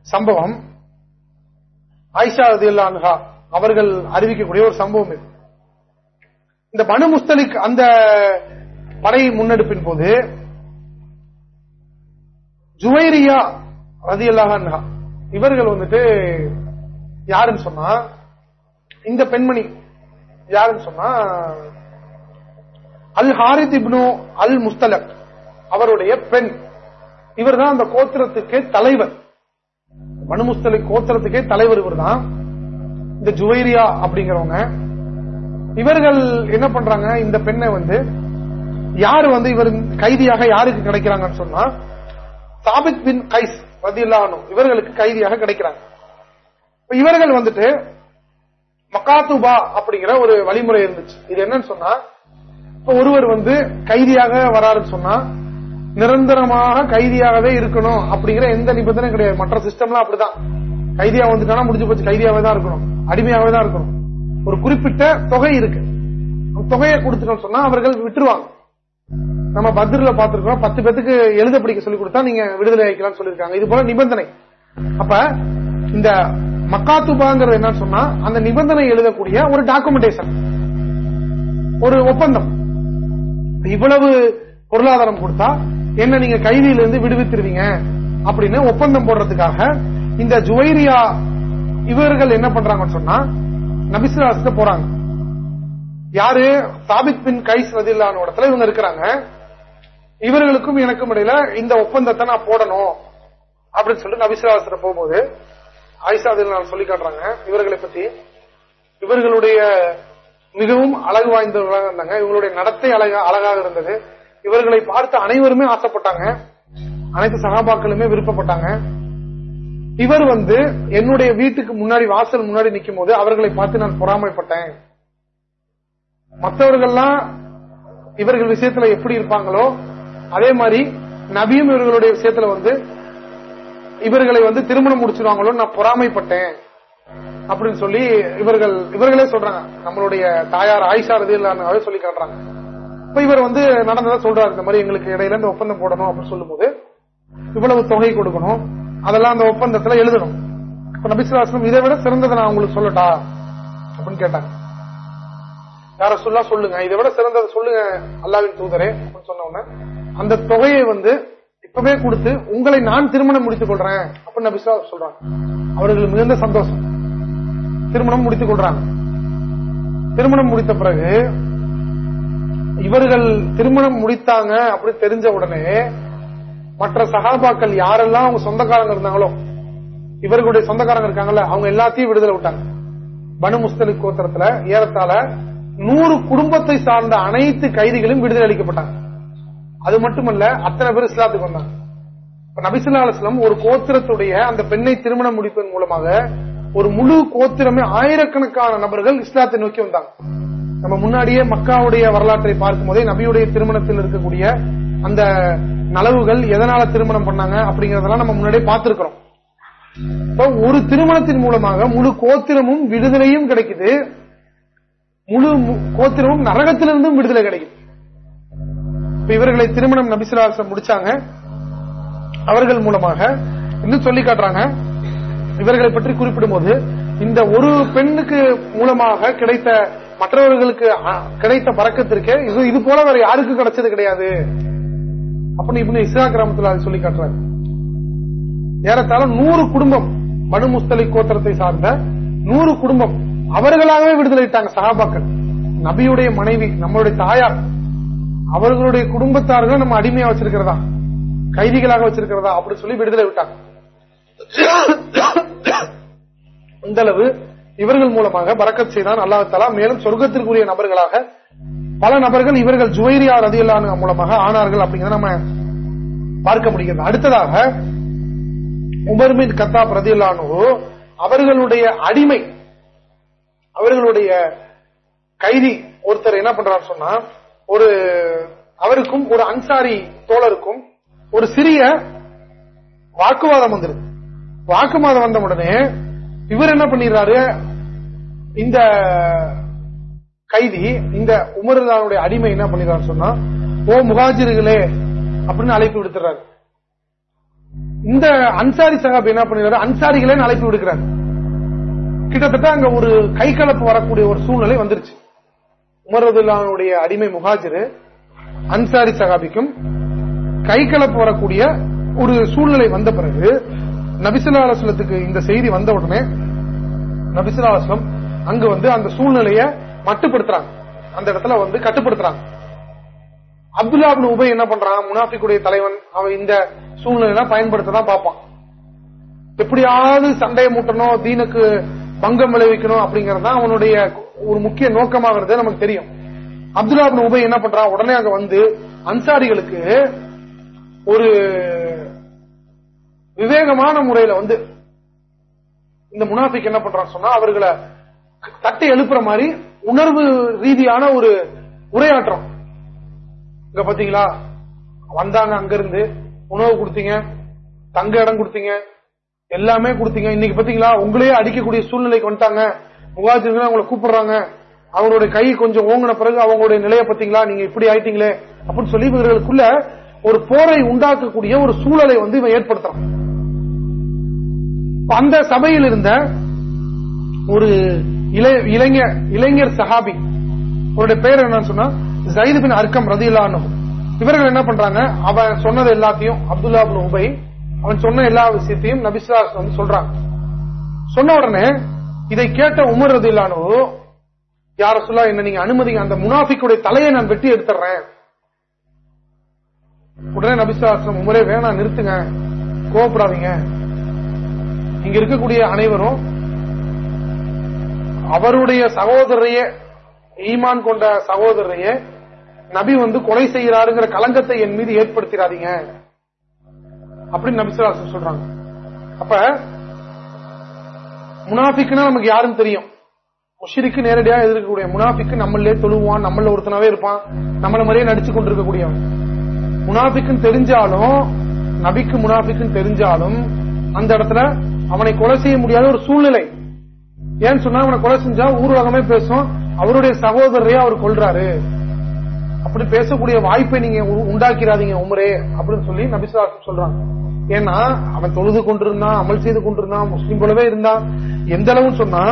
சம்பவம். ஆயிஷா ரதியுல்லா அவர்கள் அறிவிக்கக்கூடிய ஒரு சம்பவம் இது. இந்த பனு முஸ்தலிக் அந்த படை முன்னெடுப்பின் போது ஜுவைரியா ரதியுல்லாஹா இவர்கள் வந்துட்டு யாருன்னு சொன்னா இந்த பெண்மணி யாருன்னு சொன்னா அல் ஹாரித் இப்னு அல் முஸ்தலக் அவருடைய பெண். இவர் தான் அந்த கோத்திரத்துக்கே தலைவர். மனுமுஸ்தலிக் கோத்திரத்துக்கே தலைவர் இவர் தான் இந்த ஜுவைரியா அப்படிங்கிறவங்க. இவர்கள் என்ன பண்றாங்க? இந்த பெண்ணை வந்து யாரு வந்து இவர் கைதியாக யாருக்கு கிடைக்கிறாங்கன்னு சொன்னா சாபித் பின் கைஸ் ரதில்லானும் இவர்களுக்கு கைதியாக கிடைக்கிறாங்க. இவர்கள் வந்துட்டு மக்காத்துபா அப்படிங்கிற ஒரு வழிமுறை இருந்துச்சு. இது என்னன்னு சொன்னா இப்ப ஒருவர் வந்து கைதியாக வராருன்னு சொன்னா நிரந்தரமாக கைதியாகவே இருக்கணும் அப்படிங்கிற எந்த நிபந்தனையும் கிடையாது. மற்ற சிஸ்டம்லாம் அப்படிதான். கைதியா வந்துட்டானா முடிஞ்சு போச்சு கைதியாவே தான் இருக்கணும். அடிமையாவே தான் இருக்கணும். ஒரு குறிப்பிட்ட தொகை இருக்கு. தொகையை கொடுத்துட்டோம் சொன்னா அவர்கள் விட்டுருவாங்க. நம்ம பத்ரில பாத்துருக்கோம் பத்து பேத்துக்கு எழுத படிக்க சொல்லி கொடுத்தா நீங்க விடுதலை ஆகிக்கலாம் சொல்லிருக்காங்க இது போல நிபந்தனை. அப்ப இந்த மக்காத்துபாங்கிறது என்னன்னு சொன்னா அந்த நிபந்தனை எழுதக்கூடிய ஒரு டாக்குமெண்டேஷன் ஒரு ஒப்பந்தம். இவ்வளவு பொருளாதாரம் கொடுத்தா என்ன நீங்க கைதியிலிருந்து விடுவித்திருவீங்க அப்படின்னு ஒப்பந்தம் போடுறதுக்காக இந்த ஜுவைரியா இவர்கள் என்ன பண்றாங்கன்னு சொன்னா நபிசுலாசத்தை போறாங்க. யாரு? சாபித் பின் கைஸ் ரதில்லான இடத்துல இவங்க இருக்கிறாங்க. இவர்களுக்கும் எனக்கும் இடையில இந்த ஒப்பந்தத்தை நான் போடணும் அப்படின்னு சொல்லிட்டு நபிசுலாசத்தை போகும்போது ஆயிஷா நான் சொல்லி காட்டுறாங்க. இவர்களை பத்தி இவர்களுடைய மிகவும் அழகு வாய்ந்தவர்களாக இருந்தாங்க. இவங்களுடைய நடத்தை அழகா அழகாக இருந்தது. இவர்களை பார்த்து அனைவருமே ஆசைப்பட்டாங்க. அனைத்து சகாபாக்களுமே விருப்பப்பட்டாங்க. இவர் வந்து என்னுடைய வீட்டுக்கு முன்னாடி வாசல் முன்னாடி நிற்கும் போது அவர்களை பார்த்து நான் பொறாமைப்பட்டேன். மற்றவர்கள்லாம் இவர்கள் விஷயத்துல எப்படி இருப்பாங்களோ அதே மாதிரி நபியும் இவர்களுடைய விஷயத்துல வந்து இவர்களை வந்து திருமணம் முடிச்சிருவாங்களோ நான் பொறாமைப்பட்டேன் அப்படின்னு சொல்லி இவர்கள் இவர்களே சொல்றாங்க. நம்மளுடைய தாயார் ஆயிஷா ரதியில்லான்னு சொல்லி காட்டுறாங்க. இப்ப இவர் வந்து நடந்ததா சொல்றாரு இந்த மாதிரி எங்களுக்கு இடையில இந்த ஒப்பந்தம் போடணும் அப்படின்னு சொல்லும் போது இவ்வளவு தொகை கொடுக்கணும் அதெல்லாம் அந்த ஒப்பந்தத்துல எழுதணும். இப்ப நபிசுலாசனம் இதை விட சிறந்ததை நான் உங்களுக்கு சொல்லட்டா? அப்படின்னு கேட்டாங்க. யார சொல்லா சொல்லுங்க. இதை விட சிறந்ததை சொல்லுங்க அல்லாவின் தூதரே அப்படின்னு சொன்ன உடனே அந்த தொகையை வந்து இப்பவே கொடுத்து உங்களை நான் திருமணம் முடித்துக் கொள்றேன் அப்படின்னு நபிசா சொல்றாங்க. அவர்களுக்கு மிகுந்த சந்தோஷம். திருமணம் முடித்துக் கொள்றாங்க. திருமணம் முடித்த பிறகு இவர்கள் திருமணம் முடித்தாங்க அப்படி தெரிஞ்ச உடனே மற்ற சகாபாக்கள் யாரெல்லாம் அவங்க சொந்தக்காரங்க இருந்தாங்களோ இவர்களுடைய சொந்தக்காரங்க இருக்காங்கல்ல அவங்க எல்லாத்தையும் விடுதலை விட்டாங்க. பனு முஸ்தலி கோத்திரத்துல ஏறத்தால நூறு குடும்பத்தை சார்ந்த அனைத்து கைதிகளும் விடுதலை அளிக்கப்பட்டாங்க. அது மட்டுமல்ல அத்தனை பேர் இஸ்லாத்துக்கு வந்தாங்க. நபிசுல்லா அலுவலம் ஒரு கோத்திரத்துடைய அந்த பெண்ணை திருமணம் முடிப்பதன் மூலமாக ஒரு முழு கோத்திரமே ஆயிரக்கணக்கான நபர்கள் இஸ்லாத்தை நோக்கி வந்தாங்க. நம்ம முன்னாடியே மக்காவுடைய வரலாற்றை பார்க்கும் போதே நபியுடைய திருமணத்தில் இருக்கக்கூடிய அந்த நலவுகள் எதனால திருமணம் பண்ணாங்க அப்படிங்கறதெல்லாம் நம்ம முன்னாடியே பார்த்திருக்கிறோம். ஒரு திருமணத்தின் மூலமாக முழு கோத்திரமும் விடுதலையும் கிடைக்குது. முழு கோத்திரமும் நரகத்திலிருந்தும் விடுதலை கிடைக்கும். இப்ப இவர்களை திருமணம் நபிசிலாசம் முடிச்சாங்க. அவர்கள் மூலமாக இன்னும் சொல்லி காட்டுறாங்க? இவர்களை பற்றி குறிப்பிடும் போது இந்த ஒரு பெண்ணுக்கு மூலமாக கிடைத்த மற்றவர்களுக்கு கிடைத்த பறக்கத்திற்கு இது இது போல வேற யாருக்கு கிடைச்சது கிடையாது. அப்படின்னு இப்படி இஸ்ரா கிராமத்தில் சொல்லி காட்டுறாரு. ஏறத்தாழ நூறு குடும்பம் மனு முஸ்தலி கோத்திரத்தை சார்ந்த நூறு குடும்பம் அவர்களாகவே விடுதலையிட்டாங்க சகாபாக்கள். நபியுடைய மனைவி நம்மளுடைய தாயார். அவர்களுடைய குடும்பத்தார்கள் நம்ம அடிமையா வச்சிருக்கிறதா? கைதிகளாக வச்சிருக்கிறதா? அப்படி சொல்லி விடுதலை விட்டாங்க. இந்த அளவு இவர்கள் மூலமாக பறக்கத் செய்தான் அல்லாஹாலா மேலும் சொர்க்கத்திற்குரிய நபர்களாக பல நபர்கள் இவர்கள் ஜுவைரியா ரதியல்லான மூலமாக ஆனார்கள் அப்படிங்கிறத நம்ம பார்க்க முடிகிறது. அடுத்ததாக உமர்மின் கத்தா பிரதியல்லானோ அவர்களுடைய அடிமை அவர்களுடைய கைதி ஒருத்தர் என்ன பண்றாரு சொன்னா ஒரு அவருக்கும் ஒரு அன்சாரி தோழருக்கும் ஒரு சிறிய வாக்குவாதம் வந்துருக்கு வாக்குவாதம் வந்த உடனே இவர் என்ன பண்ணிடுறாரு? இந்த கைதி இந்த உமருதானுடைய அடிமை என்ன பண்ணிடுறாரு சொன்னா ஓ முகாஜிர்களே அப்படின்னு அழைப்பு விடுத்துறாரு. இந்த அன்சாரி சகாப் என்ன பண்ணிடுறாரு? அன்சாரிகளே அழைப்பு விடுக்கிறார் கிட்டத்தட்ட அங்க ஒரு கை கலப்பு வரக்கூடிய ஒரு சூழ்நிலை வந்துருச்சு. உமரதுல்லானுடைய அடிமை முகாஜிரு அன்சாரி சகாபிக்கும் கை கலப்பு வரக்கூடிய ஒரு சூழ்நிலை வந்த பிறகு நபிசுல்லா அலுவலத்துக்கு இந்த செய்தி வந்த உடனே நபிசுல்லா அலுவலம் அங்க வந்து அந்த சூழ்நிலைய மட்டுப்படுத்துறாங்க. அந்த இடத்துல வந்து கட்டுப்படுத்துறாங்க. அப்துல்லா பின் உபை என்ன பண்றான்? முனாஃபிக்குடைய தலைவன் அவன் இந்த சூழ்நிலை பயன்படுத்த தான் பார்ப்பான். எப்படியாவது சண்டையை மூட்டணும் தீனுக்கு பங்கம் விளைவிக்கணும் அப்படிங்கறது அவனுடைய ஒரு முக்கிய நோக்கமாகிறது நமக்கு தெரியும். அப்துல்லா உபை என்ன பண்றான் உடனே அங்க வந்து அன்சாரிகளுக்கு ஒரு விவேகமான முறையில வந்து இந்த முனாஃபிக் என்ன பண்றான்னு சொன்னா அவர்களை தட்டை எழுப்புற மாதிரி உணர்வு ரீதியான ஒரு உரையாற்றம். இங்க பாத்தீங்களா? வந்தாங்க அங்க இருந்து உணவு கொடுத்தீங்க தங்க இடம் கொடுத்தீங்க எல்லாமே கொடுத்தீங்க. இன்னைக்கு பாத்தீங்களா உங்களையே அடிக்கக்கூடிய சூழ்நிலைக்கு வந்துட்டாங்க. முகாஜர்கள் அவங்களை கூப்பிடுறாங்க. அவங்களுடைய கை கொஞ்சம் ஓங்கின பிறகு அவங்களுடைய நிலையை பாத்தீங்களா நீங்க இப்படி ஆயிட்டீங்களே அப்படின்னு சொல்லி இவர்களுக்குள்ள ஒரு போரை உண்டாக்கக்கூடிய ஒரு சூழலை வந்து இவன் ஏற்படுத்துறான். அந்த சபையில் இருந்த ஒரு இளைஞர் இளைஞர் சஹாபி அவருடைய பெயர் என்னன்னு சொன்னா ஜயிது பின் அர்க்கம் ரதிலானு இவர்கள் என்ன பண்றாங்க அவன் சொன்னது எல்லாத்தையும் அப்துல்லா பின் உபை அவன் சொன்ன எல்லா விஷயத்தையும் நபிஸ்லாஸ் வந்து சொல்றாங்க சொன்ன உடனே இதை கேட்ட உமர் ரதிலானு யார சொல்லா என்ன நீங்க அனுமதிங்க அந்த முனாஃபிக்குடைய தலையை நான் வெட்டி எடுத்துறேன் உடனே நபிசாசம் உமரே வேணாம் நிறுத்துங்க. கோவப்படாதீங்க. இங்க இருக்கக்கூடிய அனைவரும் அவருடைய சகோதரையே ஈமான் கொண்ட சகோதரையே நபி வந்து கொலை செய்கிறாருங்கிற கலங்கத்தை என் மீது ஏற்படுத்திடாதீங்க. அப்படின்னு நபிசுலாசம் சொல்றாங்க. அப்ப முனாஃபிக்குன்னா நமக்கு யாரும் தெரியும். முஷிரிக்கு நேரடியாக எதிர்க்கக்கூடிய முனாஃபிக்கு நம்மளே தொழுவான் நம்மள ஒருத்தனாவே இருப்பான் நம்மள மாதிரியே நடிச்சு கொண்டிருக்கக்கூடியவன். முனாஃபிக்குன்னு தெரிஞ்சாலும் நபிக்கு முனாஃபிக்குன்னு தெரிஞ்சாலும் அந்த இடத்துல அவனை கொலை செய்ய முடியாத ஒரு சூழ்நிலை. ஏன்னு சொன்னா அவனை கொலை செஞ்சா ஊர்வலகமே பேசும் அவருடைய சகோதரரையே அவர் கொள்றாரு அப்படி பேசக்கூடிய வாய்ப்பை நீங்க உண்டாக்கிறாதீங்க உமரே அப்படின்னு சொல்லி நபிசுலாசம் சொல்றாங்க. ஏன்னா அவன் தொழுது கொண்டிருந்தான் அமல் செய்து கொண்டிருந்தான் முஸ்லீம் போலவே இருந்தான். எந்த அளவு சொன்னா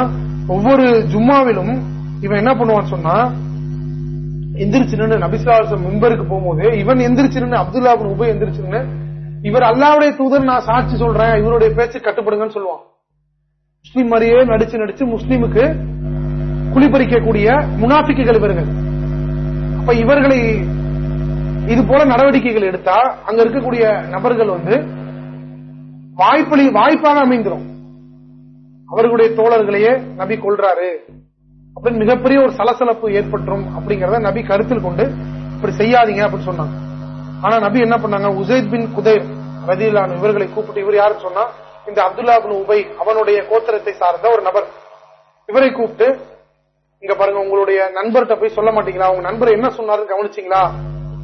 ஒவ்வொரு ஜும்மாவிலும் இவன் என்ன பண்ணுவான்னு சொன்னா எந்திரிச்சிருந்து நின்று முன்பருக்கு போகும்போது இவன் எந்திரிச்சிருந்து நின்று அப்துல்லா உபய் இவர் அல்லாவுடைய தூதர் நான் சாட்சி சொல்றேன் இவருடைய பேச்சு கட்டுப்படுங்கன்னு சொல்லுவான். முஸ்லீம் மாதிரியே நடிச்சு நடிச்சு முஸ்லீமுக்கு குளிபறிக்கக்கூடிய முனாஃபிக்குகள் இவர்கள். அப்ப இவர்களை இது போல நடவடிக்கைகள் எடுத்தா அங்க இருக்கக்கூடிய நபர்கள் வந்து வாய்ப்பளி வாய்ப்பாக அமைந்துடும் அவர்களுடைய தோழர்களையே நபி கொள்றாரு அப்படின்னு மிகப்பெரிய ஒரு சலசலப்பு ஏற்பட்டுரும் அப்படிங்கறத நபி கருத்தில் கொண்டு இப்படி செய்யாதீங்க அப்படின்னு சொன்னாங்க. ஆனா நபி என்ன பண்ணாங்க? உசைத் பின் குதைர் ரதிலான் இவர்களை கூப்பிட்டு இவர் யாருன்னு சொன்னா இந்த அப்துல்லா பின் உபை அவனுடைய கோத்திரத்தை சார்ந்த ஒரு நபர். இவரை கூப்பிட்டு இங்க பாருங்க உங்களுடைய நண்பர்கிட்ட போய் சொல்ல மாட்டீங்களா? உங்க நண்பர் என்ன சொன்னாரு கவனிச்சீங்களா?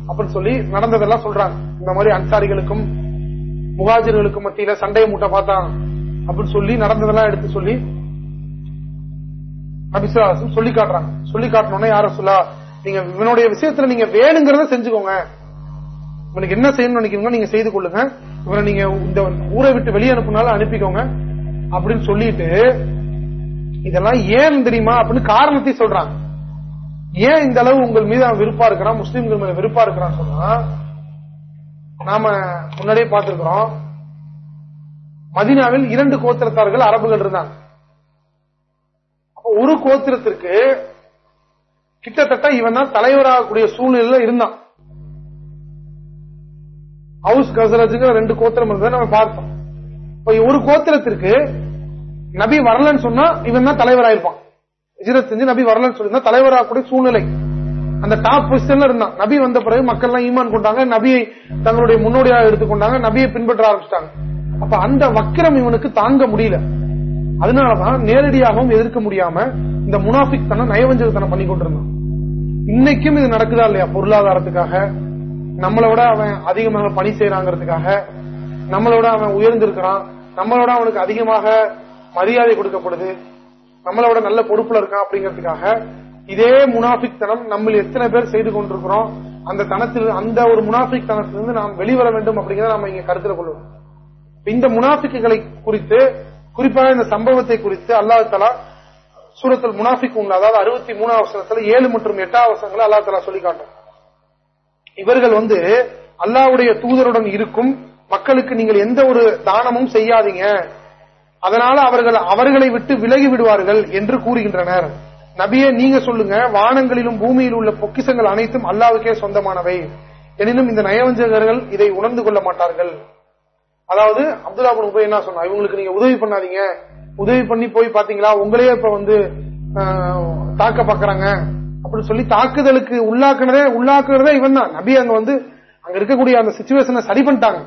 அப்படின்னு சொல்லி நடந்ததெல்லாம் சொல்றாங்க. இந்த மாதிரி அன்சாரிகளுக்கும் முகாஜர்களுக்கும் மத்தியில சண்டையை மூட்டை பார்த்தான் அப்படின்னு சொல்லி நடந்ததெல்லாம் எடுத்து சொல்லி நபிசுலாசம் சொல்லி காட்டுறாங்க. சொல்லி காட்டணும்னா யார சொல்லா நீங்க இவனுடைய விஷயத்துல நீங்க வேணுங்கிறத செஞ்சுக்கோங்க. இவனுக்கு என்ன செய்யணும்னு நினைக்கிறீங்க நீங்க செய்து கொள்ளுங்க. இவனை நீங்க இந்த ஊரை விட்டு வெளியே அனுப்புனாலும் அனுப்பிக்கோங்க. அப்படின்னு சொல்லிட்டு இதெல்லாம் ஏன் தெரியுமா அப்படின்னு காரணத்தை சொல்றாங்க. ஏன் இந்த அளவு உங்கள் மீது அவன் விருப்பா இருக்கிறான் முஸ்லீம்கள் மேல விருப்பா இருக்கிறான்னு சொன்னா நாம முன்னாடியே பார்த்திருக்கிறோம். மதினாவில் இரண்டு கோத்திரத்தார்கள் அரபுகள் இருந்தாங்க. ஒரு கோத்திரத்திற்கு கிட்டத்தட்ட இவன் தான் தலைவராகக்கூடிய சூழ்நிலையில இருந்தான். ஹவுஸ் கசரத்துக்கு ரெண்டு கோத்திரம் இருந்ததை நம்ம பார்த்தோம். இப்ப ஒரு கோத்திரத்திற்கு நபி வரலன்னு சொன்னா இவன் தான் தலைவராயிருப்பான். ஹிஜ்ரத் செஞ்சு நபி வரலன்னு சொல்லி தலைவராகக்கூடிய சூழ்நிலை. அந்த டாப் பொசிஷன்ல இருந்தான். நபி வந்த பிறகு மக்கள் எல்லாம் ஈமான் கொண்டாங்க. நபியை தங்களுடைய முன்னோடியாக எடுத்துக்கொண்டாங்க. நபியை பின்பற்ற ஆரம்பிச்சிட்டாங்க. அப்ப அந்த வக்கிரம் இவனுக்கு தாங்க முடியல. அதனாலதான் நேரடியாகவும் எதிர்க்க முடியாம இந்த முனாஃபிக் தன நயவஞ்சகத்தனம் பண்ணி கொண்டிருந்தான். இன்னைக்கும் இது நடக்குதா இல்லையா? பொருளாதாரத்துக்காக. நம்மளோட அவன் அதிகமாக பணி செய்யறாங்கிறதுக்காக நம்மளோட அவன் உயர்ந்திருக்கிறான். நம்மளோட அவனுக்கு அதிகமாக மரியாதை கொடுக்கப்படுது. நம்மளோட நல்ல பொறுப்புல இருக்கான் அப்படிங்கிறதுக்காக இதே முனாஃபிக் தனம் நம்ம எத்தனை பேர் செய்து கொண்டிருக்கிறோம். அந்த தனத்தில் அந்த ஒரு முனாஃபிக் தனத்திலிருந்து நாம் வெளிவர வேண்டும் அப்படிங்கறத நாம இங்க கருத்தில் கொள்வோம் இந்த முனாஃபிக்குகளை குறித்து குறிப்பாக இந்த சம்பவத்தை குறித்து அல்லாஹ் தலா சூரத்தில் முனாஃபிக் உண்டு அதாவது அறுபத்தி மூணாவது வருஷத்துல ஏழு மற்றும் எட்டாவது வருஷங்களை அல்லா தலா சொல்லி காட்டும் இவர்கள் வந்து அல்லாவுடைய தூதருடன் இருக்கும் மக்களுக்கு நீங்கள் எந்த ஒரு தானமும் செய்யாதீங்க. அதனால அவர்கள் அவர்களை விட்டு விலகி விடுவார்கள் என்று கூறுகின்றனர். நபியே நீங்க சொல்லுங்க வானங்களிலும் பூமியில் உள்ள பொக்கிசங்கள் அனைத்தும் அல்லாவுக்கே சொந்தமானவை. எனினும் இந்த நயவஞ்சகர்கள் இதை உணர்ந்து கொள்ள மாட்டார்கள். அதாவது அப்துல்லா உபய் என்ன சொன்னா இவங்களுக்கு நீங்க உதவி பண்ணாதீங்க. உதவி பண்ணி போய் பாத்தீங்களா? உங்களையே இப்ப வந்து தாக்க பாக்குறாங்க. அப்படின்னு சொல்லி தாக்குதலுக்கு உள்ளாக்குனதே உள்ளாக்குறதே இவன் தான் நபி அங்க வந்து அங்க இருக்கக்கூடிய அந்த சுச்சுவேஷனை சரி பண்ணிட்டாங்க.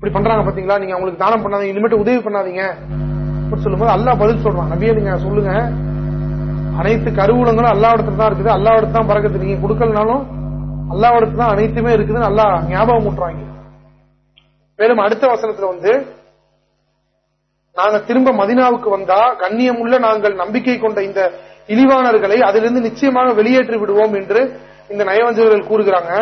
இப்படி பண்றாங்க பாத்தீங்களா? நீங்க அவங்களுக்கு தானம் பண்ணாதீங்க இனிமேட்டு உதவி பண்ணாதீங்க. அப்படின்னு சொல்லும்போது அல்லா பதில் சொல்றான். நபியை நீங்க சொல்லுங்க. அனைத்து கருவூலங்களும் அல்லாவிடத்துல தான் இருக்குது. அல்லாவிடத்து தான் பறக்குது. நீங்க கொடுக்கலனாலும் அல்லாவிடத்து தான் அனைத்துமே இருக்குதுன்னு நல்லா ஞாபகம் ஊட்டுறாங்க. மேலும் அடுத்த வசனத்துல வந்து நாங்க திரும்ப மதினாவுக்கு வந்தா கண்ணியம் உள்ள நாங்கள் நம்பிக்கை கொண்ட இந்த இழிவானர்களை அதிலிருந்து நிச்சயமாக வெளியேற்றி விடுவோம் என்று இந்த நயவஞ்சகர்கள் கூறுகிறாங்க.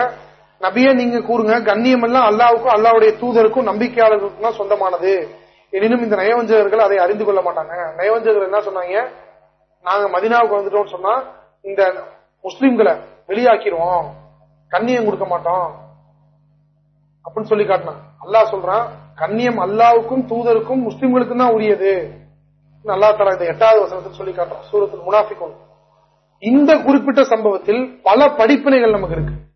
நபியை நீங்க கூறுங்க கண்ணியம் எல்லாம் அல்லாவுக்கும் அல்லாவுடைய தூதருக்கும் நம்பிக்கையாளர்களுக்கும் தான் சொந்தமானது. எனினும் இந்த நயவஞ்சகர்கள் அதை அறிந்து கொள்ள மாட்டாங்க. நயவஞ்சகர்கள் என்ன சொன்னாங்க? நாங்க மதினாவுக்கு வந்துட்டோம் சொன்னா இந்த முஸ்லிம்களை வெளியாக்கிடுவோம். கண்ணியம் கொடுக்க மாட்டோம். அப்படின்னு சொல்லி காட்டினான் அல்லாஹ் சொல்றான் கண்ணியம் அல்லாவுக்கும் தூதருக்கும் முஸ்லிம்களுக்கும் தான் உரியது. அல்லா தலா இந்த எட்டாவது வசனத்தில் சொல்லி காட்டுறான். சூரத்தில் முனாஃபிக்கும் இந்த குறிப்பிட்ட சம்பவத்தில் பல படிப்பினைகள் நமக்கு இருக்கு.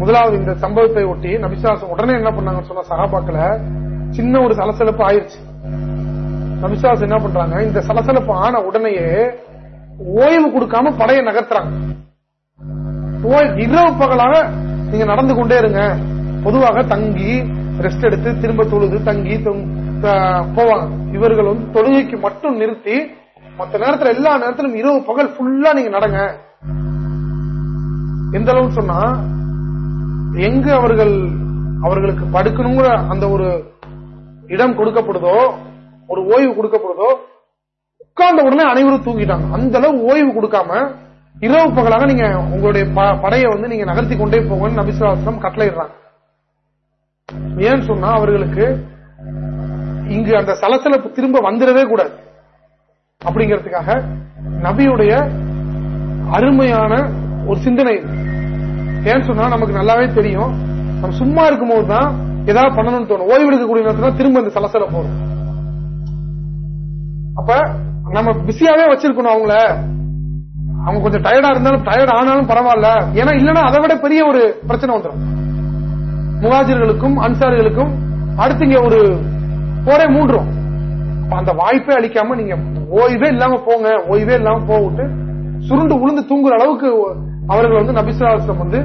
முதலாவது இந்த சம்பவத்தை ஒட்டி நபிசாசம் உடனே என்ன பண்ணாங்கன்னு சொன்ன சகாபாக்களை சின்ன ஒரு சலசலப்பு ஆயிருச்சு. நபிசாஸ் என்ன பண்றாங்க இந்த சலசலப்பு ஆன உடனேயே ஓய்வு கொடுக்காம படையை நகர்த்துறாங்க. இரவு பகலாக நீங்க நடந்து கொண்டே இருங்க. பொதுவாக தங்கி ரெஸ்ட் எடுத்து திரும்ப தொழுது தங்கி போவாங்க. இவர்கள் வந்து தொழுகைக்கு மட்டும் நிறுத்தி மற்ற நேரத்தில் எல்லா நேரத்திலும் இரவு பகல் ஃபுல்லா நீங்க நடங்க. எந்த அளவுக்கு சொன்னா எங்கு அவர்கள் அவர்களுக்கு படுக்கணுங்கிற அந்த ஒரு இடம் கொடுக்கப்படுதோ ஒரு ஓய்வு கொடுக்கப்படுதோ உட்கார்ந்த உடனே அனைவரும் தூங்கிட்டாங்க. அந்த அளவு ஓய்வு கொடுக்காம இரவு பகலாக நீங்க உங்களுடைய படையை வந்து நீங்க நகர்த்தி கொண்டே போங்கன்னு நபிசுவாசம் கட்டளையிடுறாங்க. ஏன்னு சொன்னா அவர்களுக்கு இங்கு அந்த சலசலப்பு திரும்ப வந்துடவே கூடாது. அப்படிங்கிறதுக்காக நபியுடைய அருமையான ஒரு சிந்தனை ஏன்னு சொன்னா நமக்கு நல்லாவே தெரியும். நம்ம சும்மா இருக்கும் போதுதான் ஏதாவது பண்ணணும்னு தோணும். ஓய்வு எடுக்கக்கூடிய நேரத்துல திரும்ப இந்த சலசல போறோம் அப்ப நம்ம பிஸியாவே வச்சிருக்கணும் அவங்கள. அவங்க கொஞ்சம் டயர்டா இருந்தாலும் டயர்ட் ஆனாலும் பரவாயில்ல. ஏன்னா இல்லன்னா அதை விட பெரிய ஒரு பிரச்சனை வந்துடும் முகாஜர்களுக்கும் அன்சாரிகளுக்கும் அடுத்து இங்க ஒரு போரே மூன்றும் அந்த வாய்ப்பே அளிக்காம நீங்க ஓய்வே இல்லாம போங்க. ஓய்வே இல்லாம போட்டு சுருண்டு உளுந்து தூங்குற அளவுக்கு அவர்கள் வந்து நபிசுலாசம் வந்து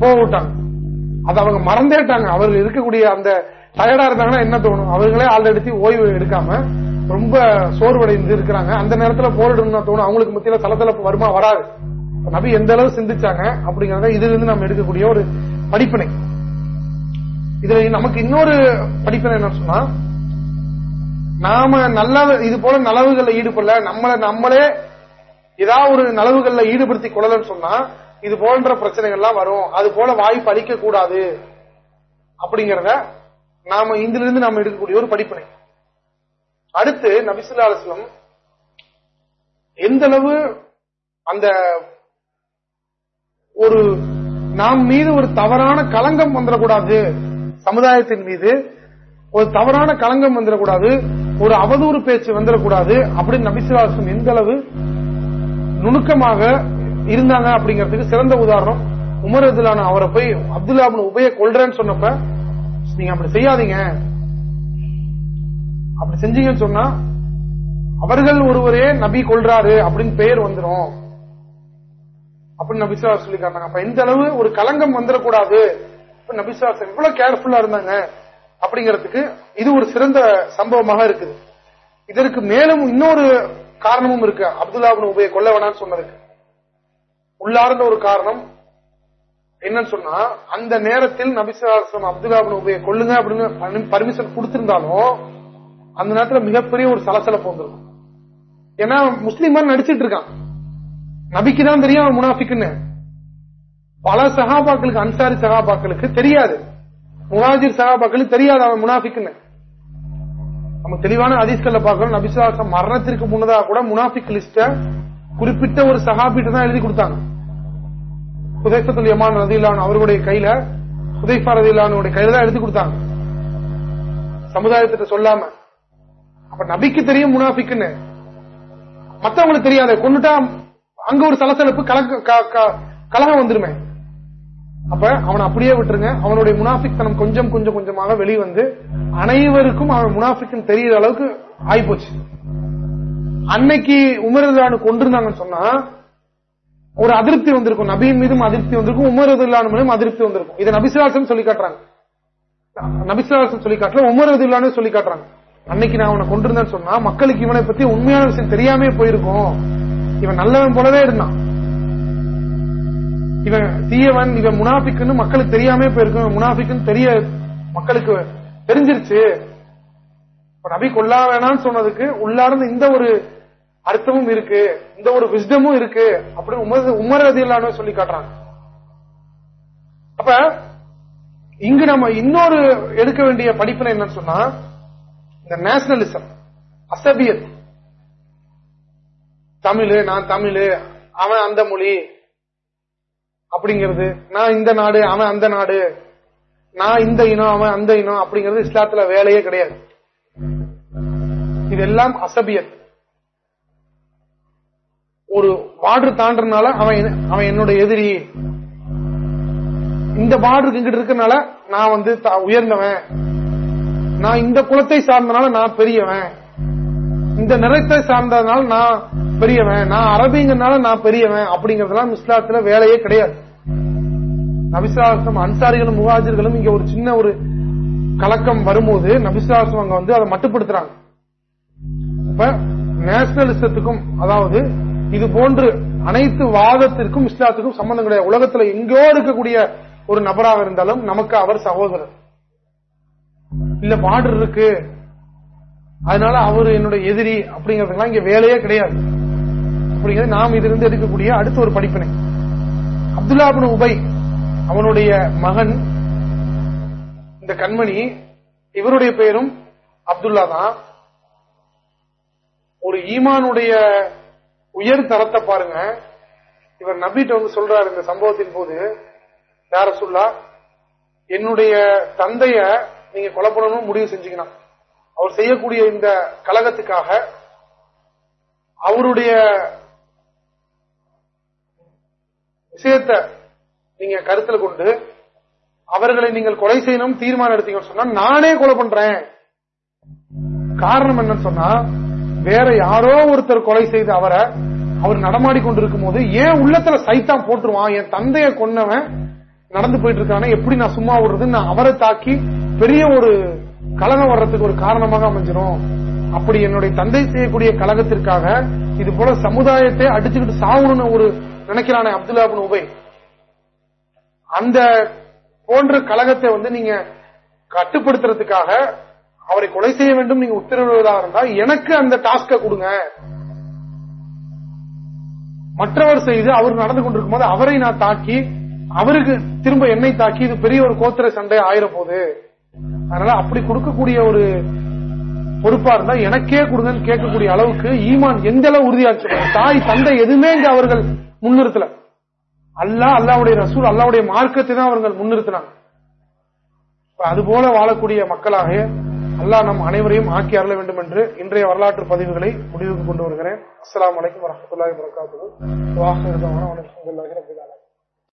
போக விட்டாங்க. அது அவங்க மறந்தேட்டாங்க அவர்கள் இருக்கக்கூடிய அந்த டயர்டா இருந்தாங்கன்னா என்ன தோணும்? அவர்களே ஆல்ரெடி ஓய்வு எடுக்காம ரொம்ப சோர்வடைந்து இருக்கிறாங்க. அந்த நேரத்துல போரிடணும்னா தோணும். அவங்களுக்கு மத்தியில சலசலப்பு வருமா வராது. நபி எந்த அளவு சிந்திச்சாங்க அப்படிங்கறத இதுல இருந்து நம்ம எடுக்கக்கூடிய ஒரு படிப்பினை. இதுல நமக்கு இன்னொரு படிப்பினை என்ன சொன்னா நாம நல்ல இது போல நலவுகளை ஈடுபடல. நம்மள நம்மளே ஏதாவது ஒரு நலவுகள்ல ஈடுபடுத்தி கொள்ளலன்னு சொன்னா இது போன்ற பிரச்சனைகள்லாம் வரும். அது போல வாய்ப்பு அளிக்க கூடாது அப்படிங்கறத நாம இதிலிருந்து நாம எடுக்கக்கூடிய ஒரு படிப்பினை. அடுத்து நபிசுல்லா அலுவலம் எந்த அளவு அந்த ஒரு நாம் மீது ஒரு தவறான களங்கம் வந்துடக்கூடாது. சமுதாயத்தின் மீது ஒரு தவறான களங்கம் வந்துடக்கூடாது. ஒரு அவதூறு பேச்சு வந்துடக்கூடாது. அப்படின்னு நபிசுலாசம் எந்த அளவு நுணுக்கமாக இருந்தாங்க அப்படிங்கறதுக்கு சிறந்த உதாரணம் உமர் அதுலான அவரை போய் அப்துல்லா உபய கொள்றேன்னு சொன்னப்ப நீங்க அப்படி செய்யாதீங்க. அப்படி செஞ்சீங்கன்னு சொன்னா அவர்கள் ஒருவரே நபி கொள்றாரு அப்படின்னு பெயர் வந்துடும் அப்படின்னு நபிசுவா சொல்லி காட்டாங்க அப்ப எந்த அளவு ஒரு களங்கம் வந்துடக்கூடாது நபிசுவாசம் எவ்வளவு கேர்ஃபுல்லா இருந்தாங்க அப்படிங்கறதுக்கு இது ஒரு சிறந்த சம்பவமாக இருக்குது. இதற்கு மேலும் இன்னொரு காரணமும் இருக்கு. அப்துல்லாபின் உபய கொல்ல வேணாம்னு சொன்னதுக்கு உள்ளார்ந்த ஒரு காரணம் என்னன்னு சொன்னா அந்த நேரத்தில் நபிசுவாசம் அப்துல்லாபின் உபய கொள்ளுங்க அப்படின்னு பர்மிஷன் கொடுத்திருந்தாலும் அந்த நேரத்தில் மிகப்பெரிய ஒரு சலசலப்பு வந்துடும் ஏன்னா முஸ்லீமா நடிச்சிட்டு இருக்கான். நபிக்குதான் தெரியும் அவன் முனாஃபிக்குன்னு. பல சகாபாக்களுக்கு அன்சாரி சகாபாக்களுக்கு தெரியாது. முகாஜிர் சகாபாக்களுக்கு தெரியாது அவன் முனாஃபிக்குன்னு. நம்ம தெளிவான அதிஸ்கல்ல பார்க்கணும் நபிசுவாசம் மரணத்திற்கு முன்னதாக கூட முனாஃபிக் லிஸ்ட குறிப்பிட்ட ஒரு சகாபிட்ட தான் எழுதி கொடுத்தாங்க. புதைசத்துல் யமான் ரதிலான் அவருடைய கையில புதைஃபா ரதிலானுடைய கையில தான் எழுதி கொடுத்தாங்க. சமுதாயத்திட்ட சொல்லாம. அப்ப நபிக்கு தெரியும் முனாஃபிக்குன்னு. மத்தவங்களுக்கு தெரியாத. கொண்டுட்டா அங்க ஒரு சலசலப்பு கலகம் வந்துருமே. அப்ப அவனை அப்படியே விட்டுருங்க. அவனுடைய முனாஃபிக் தனம் கொஞ்சம் கொஞ்சம் கொஞ்சமாக வெளிவந்து அனைவருக்கும் அவன் முனாஃபிக் தெரியற அளவுக்கு ஆயிப்போச்சு. அன்னைக்கு உமரதானு கொண்டிருந்தாங்கன்னு சொன்னா ஒரு அதிருப்தி வந்திருக்கும். நபியின் மீதும் அதிருப்தி வந்திருக்கும். உமரதுல்லானு மீதும் அதிருப்தி வந்திருக்கும். இதை நபிசுவாசம் சொல்லி காட்டுறாங்க. நபிசுவாசம் சொல்லி காட்டல உமரதுல்லான்னு சொல்லி காட்டுறாங்க. அன்னைக்கு நான் அவனை கொண்டிருந்தேன்னு சொன்னா மக்களுக்கு இவனை பத்தி உண்மையான விஷயம் தெரியாமே போயிருக்கும். இவன் நல்லவன் போலவே இருந்தான். இவன் தீயவன் இவன் முனாபிக்குன்னு மக்களுக்கு தெரியாமே போயிருக்கும் முனாபிக்குன்னு தெரிய மக்களுக்கு தெரிஞ்சிருச்சு. நபி கொல்லா வேணாம்னு சொன்னதுக்கு உள்ளார்ந்து இந்த ஒரு அர்த்தமும் இருக்கு. இந்த ஒரு விஸ்டமும் இருக்கு. அப்படின்னு உமர் உமர் சொல்லி காட்டுறாங்க. அப்ப இங்கு நம்ம இன்னொரு எடுக்க வேண்டிய படிப்பினை என்னன்னு சொன்னா இந்த நேஷனலிசம் அசபியத். தமிழ் நான் தமிழ் அவன் அந்த மொழி அப்படிங்கிறது. நான் இந்த நாடு அவன் அந்த நாடு. நான் இந்த இனம் அவன் அந்த இனம் அப்படிங்கிறது இஸ்லாத்துல வேலையே கிடையாது. இதெல்லாம் அசபியத் ஒரு பார்டர் தாண்டனால அவன் அவன் என்னோட எதிரி. இந்த பார்டருக்கு இங்கிட்டு இருக்கனால நான் வந்து உயர்ந்தவன். நான் இந்த குலத்தை சார்ந்தனால நான் பெரியவன். இந்த நிறத்தை சார்ந்ததுனால நான் பெரியவன் நான் அரபிங்கிறதுனால நான் பெரியவன் அப்படிங்கறதுலாம் இஸ்லாத்துல வேலையே கிடையாது. நபிசாசம் அன்சாரிகளும் முகாஜர்களும் இங்க ஒரு சின்ன ஒரு கலக்கம் வரும்போது நபிசாசம் அங்க வந்து அதை மட்டுப்படுத்துறாங்க. இப்ப நேஷனலிசத்துக்கும் அதாவது இது போன்று அனைத்து வாதத்திற்கும் இஸ்லாத்துக்கும் சம்பந்தம் கிடையாது. உலகத்துல எங்கோ இருக்கக்கூடிய ஒரு நபராக இருந்தாலும் நமக்கு அவர் சகோதரர். இல்ல பார்டர் இருக்கு. அதனால அவர் என்னுடைய எதிரி அப்படிங்கறதுலாம் இங்க வேலையே கிடையாது. அப்படிங்கிறது நாம் இதிலிருந்து எடுக்கக்கூடிய அடுத்த ஒரு படிப்பினை. அப்துல்லாபின் உபை அவனுடைய மகன் இந்த கண்மணி இவருடைய பெயரும் அப்துல்லா தான். ஒரு ஈமானுடைய உயர் தரத்தை பாருங்க. இவர் நபிட்டு வந்து சொல்றாரு இந்த சம்பவத்தின் போது யார சொல்லா என்னுடைய தந்தைய நீங்க கொலை பண்ணணும் முடிவு செஞ்சீங்கன்னா அவர் செய்யக்கூடிய இந்த கழகத்துக்காக அவருடைய விஷயத்தை நீங்க கருத்துல கொண்டு அவர்களை நீங்கள் கொலை செய்யணும் தீர்மானம் எடுத்தீங்கன்னு சொன்னா நானே கொலை பண்றேன். காரணம் என்னன்னு சொன்னா வேற யாரோ ஒருத்தர் கொலை செய்து அவரை அவர் நடமாடி கொண்டிருக்கும் போது ஏன் உள்ளத்துல சைத்தான் போட்டுருவான்? என் தந்தைய கொன்னவன் நடந்து போயிட்டு இருக்கானே எப்படி நான் சும்மா விடுறது நான் அவரை தாக்கி பெரிய ஒரு கழகம் வர்றதுக்கு ஒரு காரணமாக அமைஞ்சிடும் அப்படி என்னுடைய தந்தை செய்யக்கூடிய கழகத்திற்காக இது போல சமுதாயத்தை அடிச்சுக்கிட்டு சாவணும்னு ஒரு நினைக்கிறானே அப்துல்லா உபை. அந்த போன்ற கழகத்தை வந்து நீங்க கட்டுப்படுத்துறதுக்காக அவரை கொலை செய்ய வேண்டும் நீங்க உத்தரவிடுவதாக இருந்தால் எனக்கு அந்த டாஸ்க கொடுங்க. மற்றவர் செய்து அவர் நடந்து கொண்டிருக்கும் போது அவரை நான் தாக்கி அவருக்கு திரும்ப என்னை தாக்கி இது பெரிய ஒரு கோத்திர சண்டை ஆயிர போகுது அதனால அப்படி கொடுக்கக்கூடிய ஒரு பொறுப்பா இருந்தா எனக்கே கொடுங்கன்னு கேட்கக்கூடிய அளவுக்கு ஈமான் எந்த அளவு உறுதியாச்சு? தாய் தந்தை எதுவுமே இங்க அவர்கள் முன்னிறுத்தல. அல்லா அல்லாவுடைய ரசூல் அல்லாவுடைய மார்க்கத்தை தான் அவர்கள் முன்னிறுத்தினாங்க. அதுபோல வாழக்கூடிய மக்களாக அல்லாஹ் நம் அனைவரையும் ஆக்கி அருள வேண்டும் என்று இன்றைய வரலாற்று பதிவுகளை முடிவுக்கு கொண்டு வருகிறேன். அஸ்லாம் வலைக்கம் வரமத்துல்லாஹி வரகாத்து வாஹிருதமான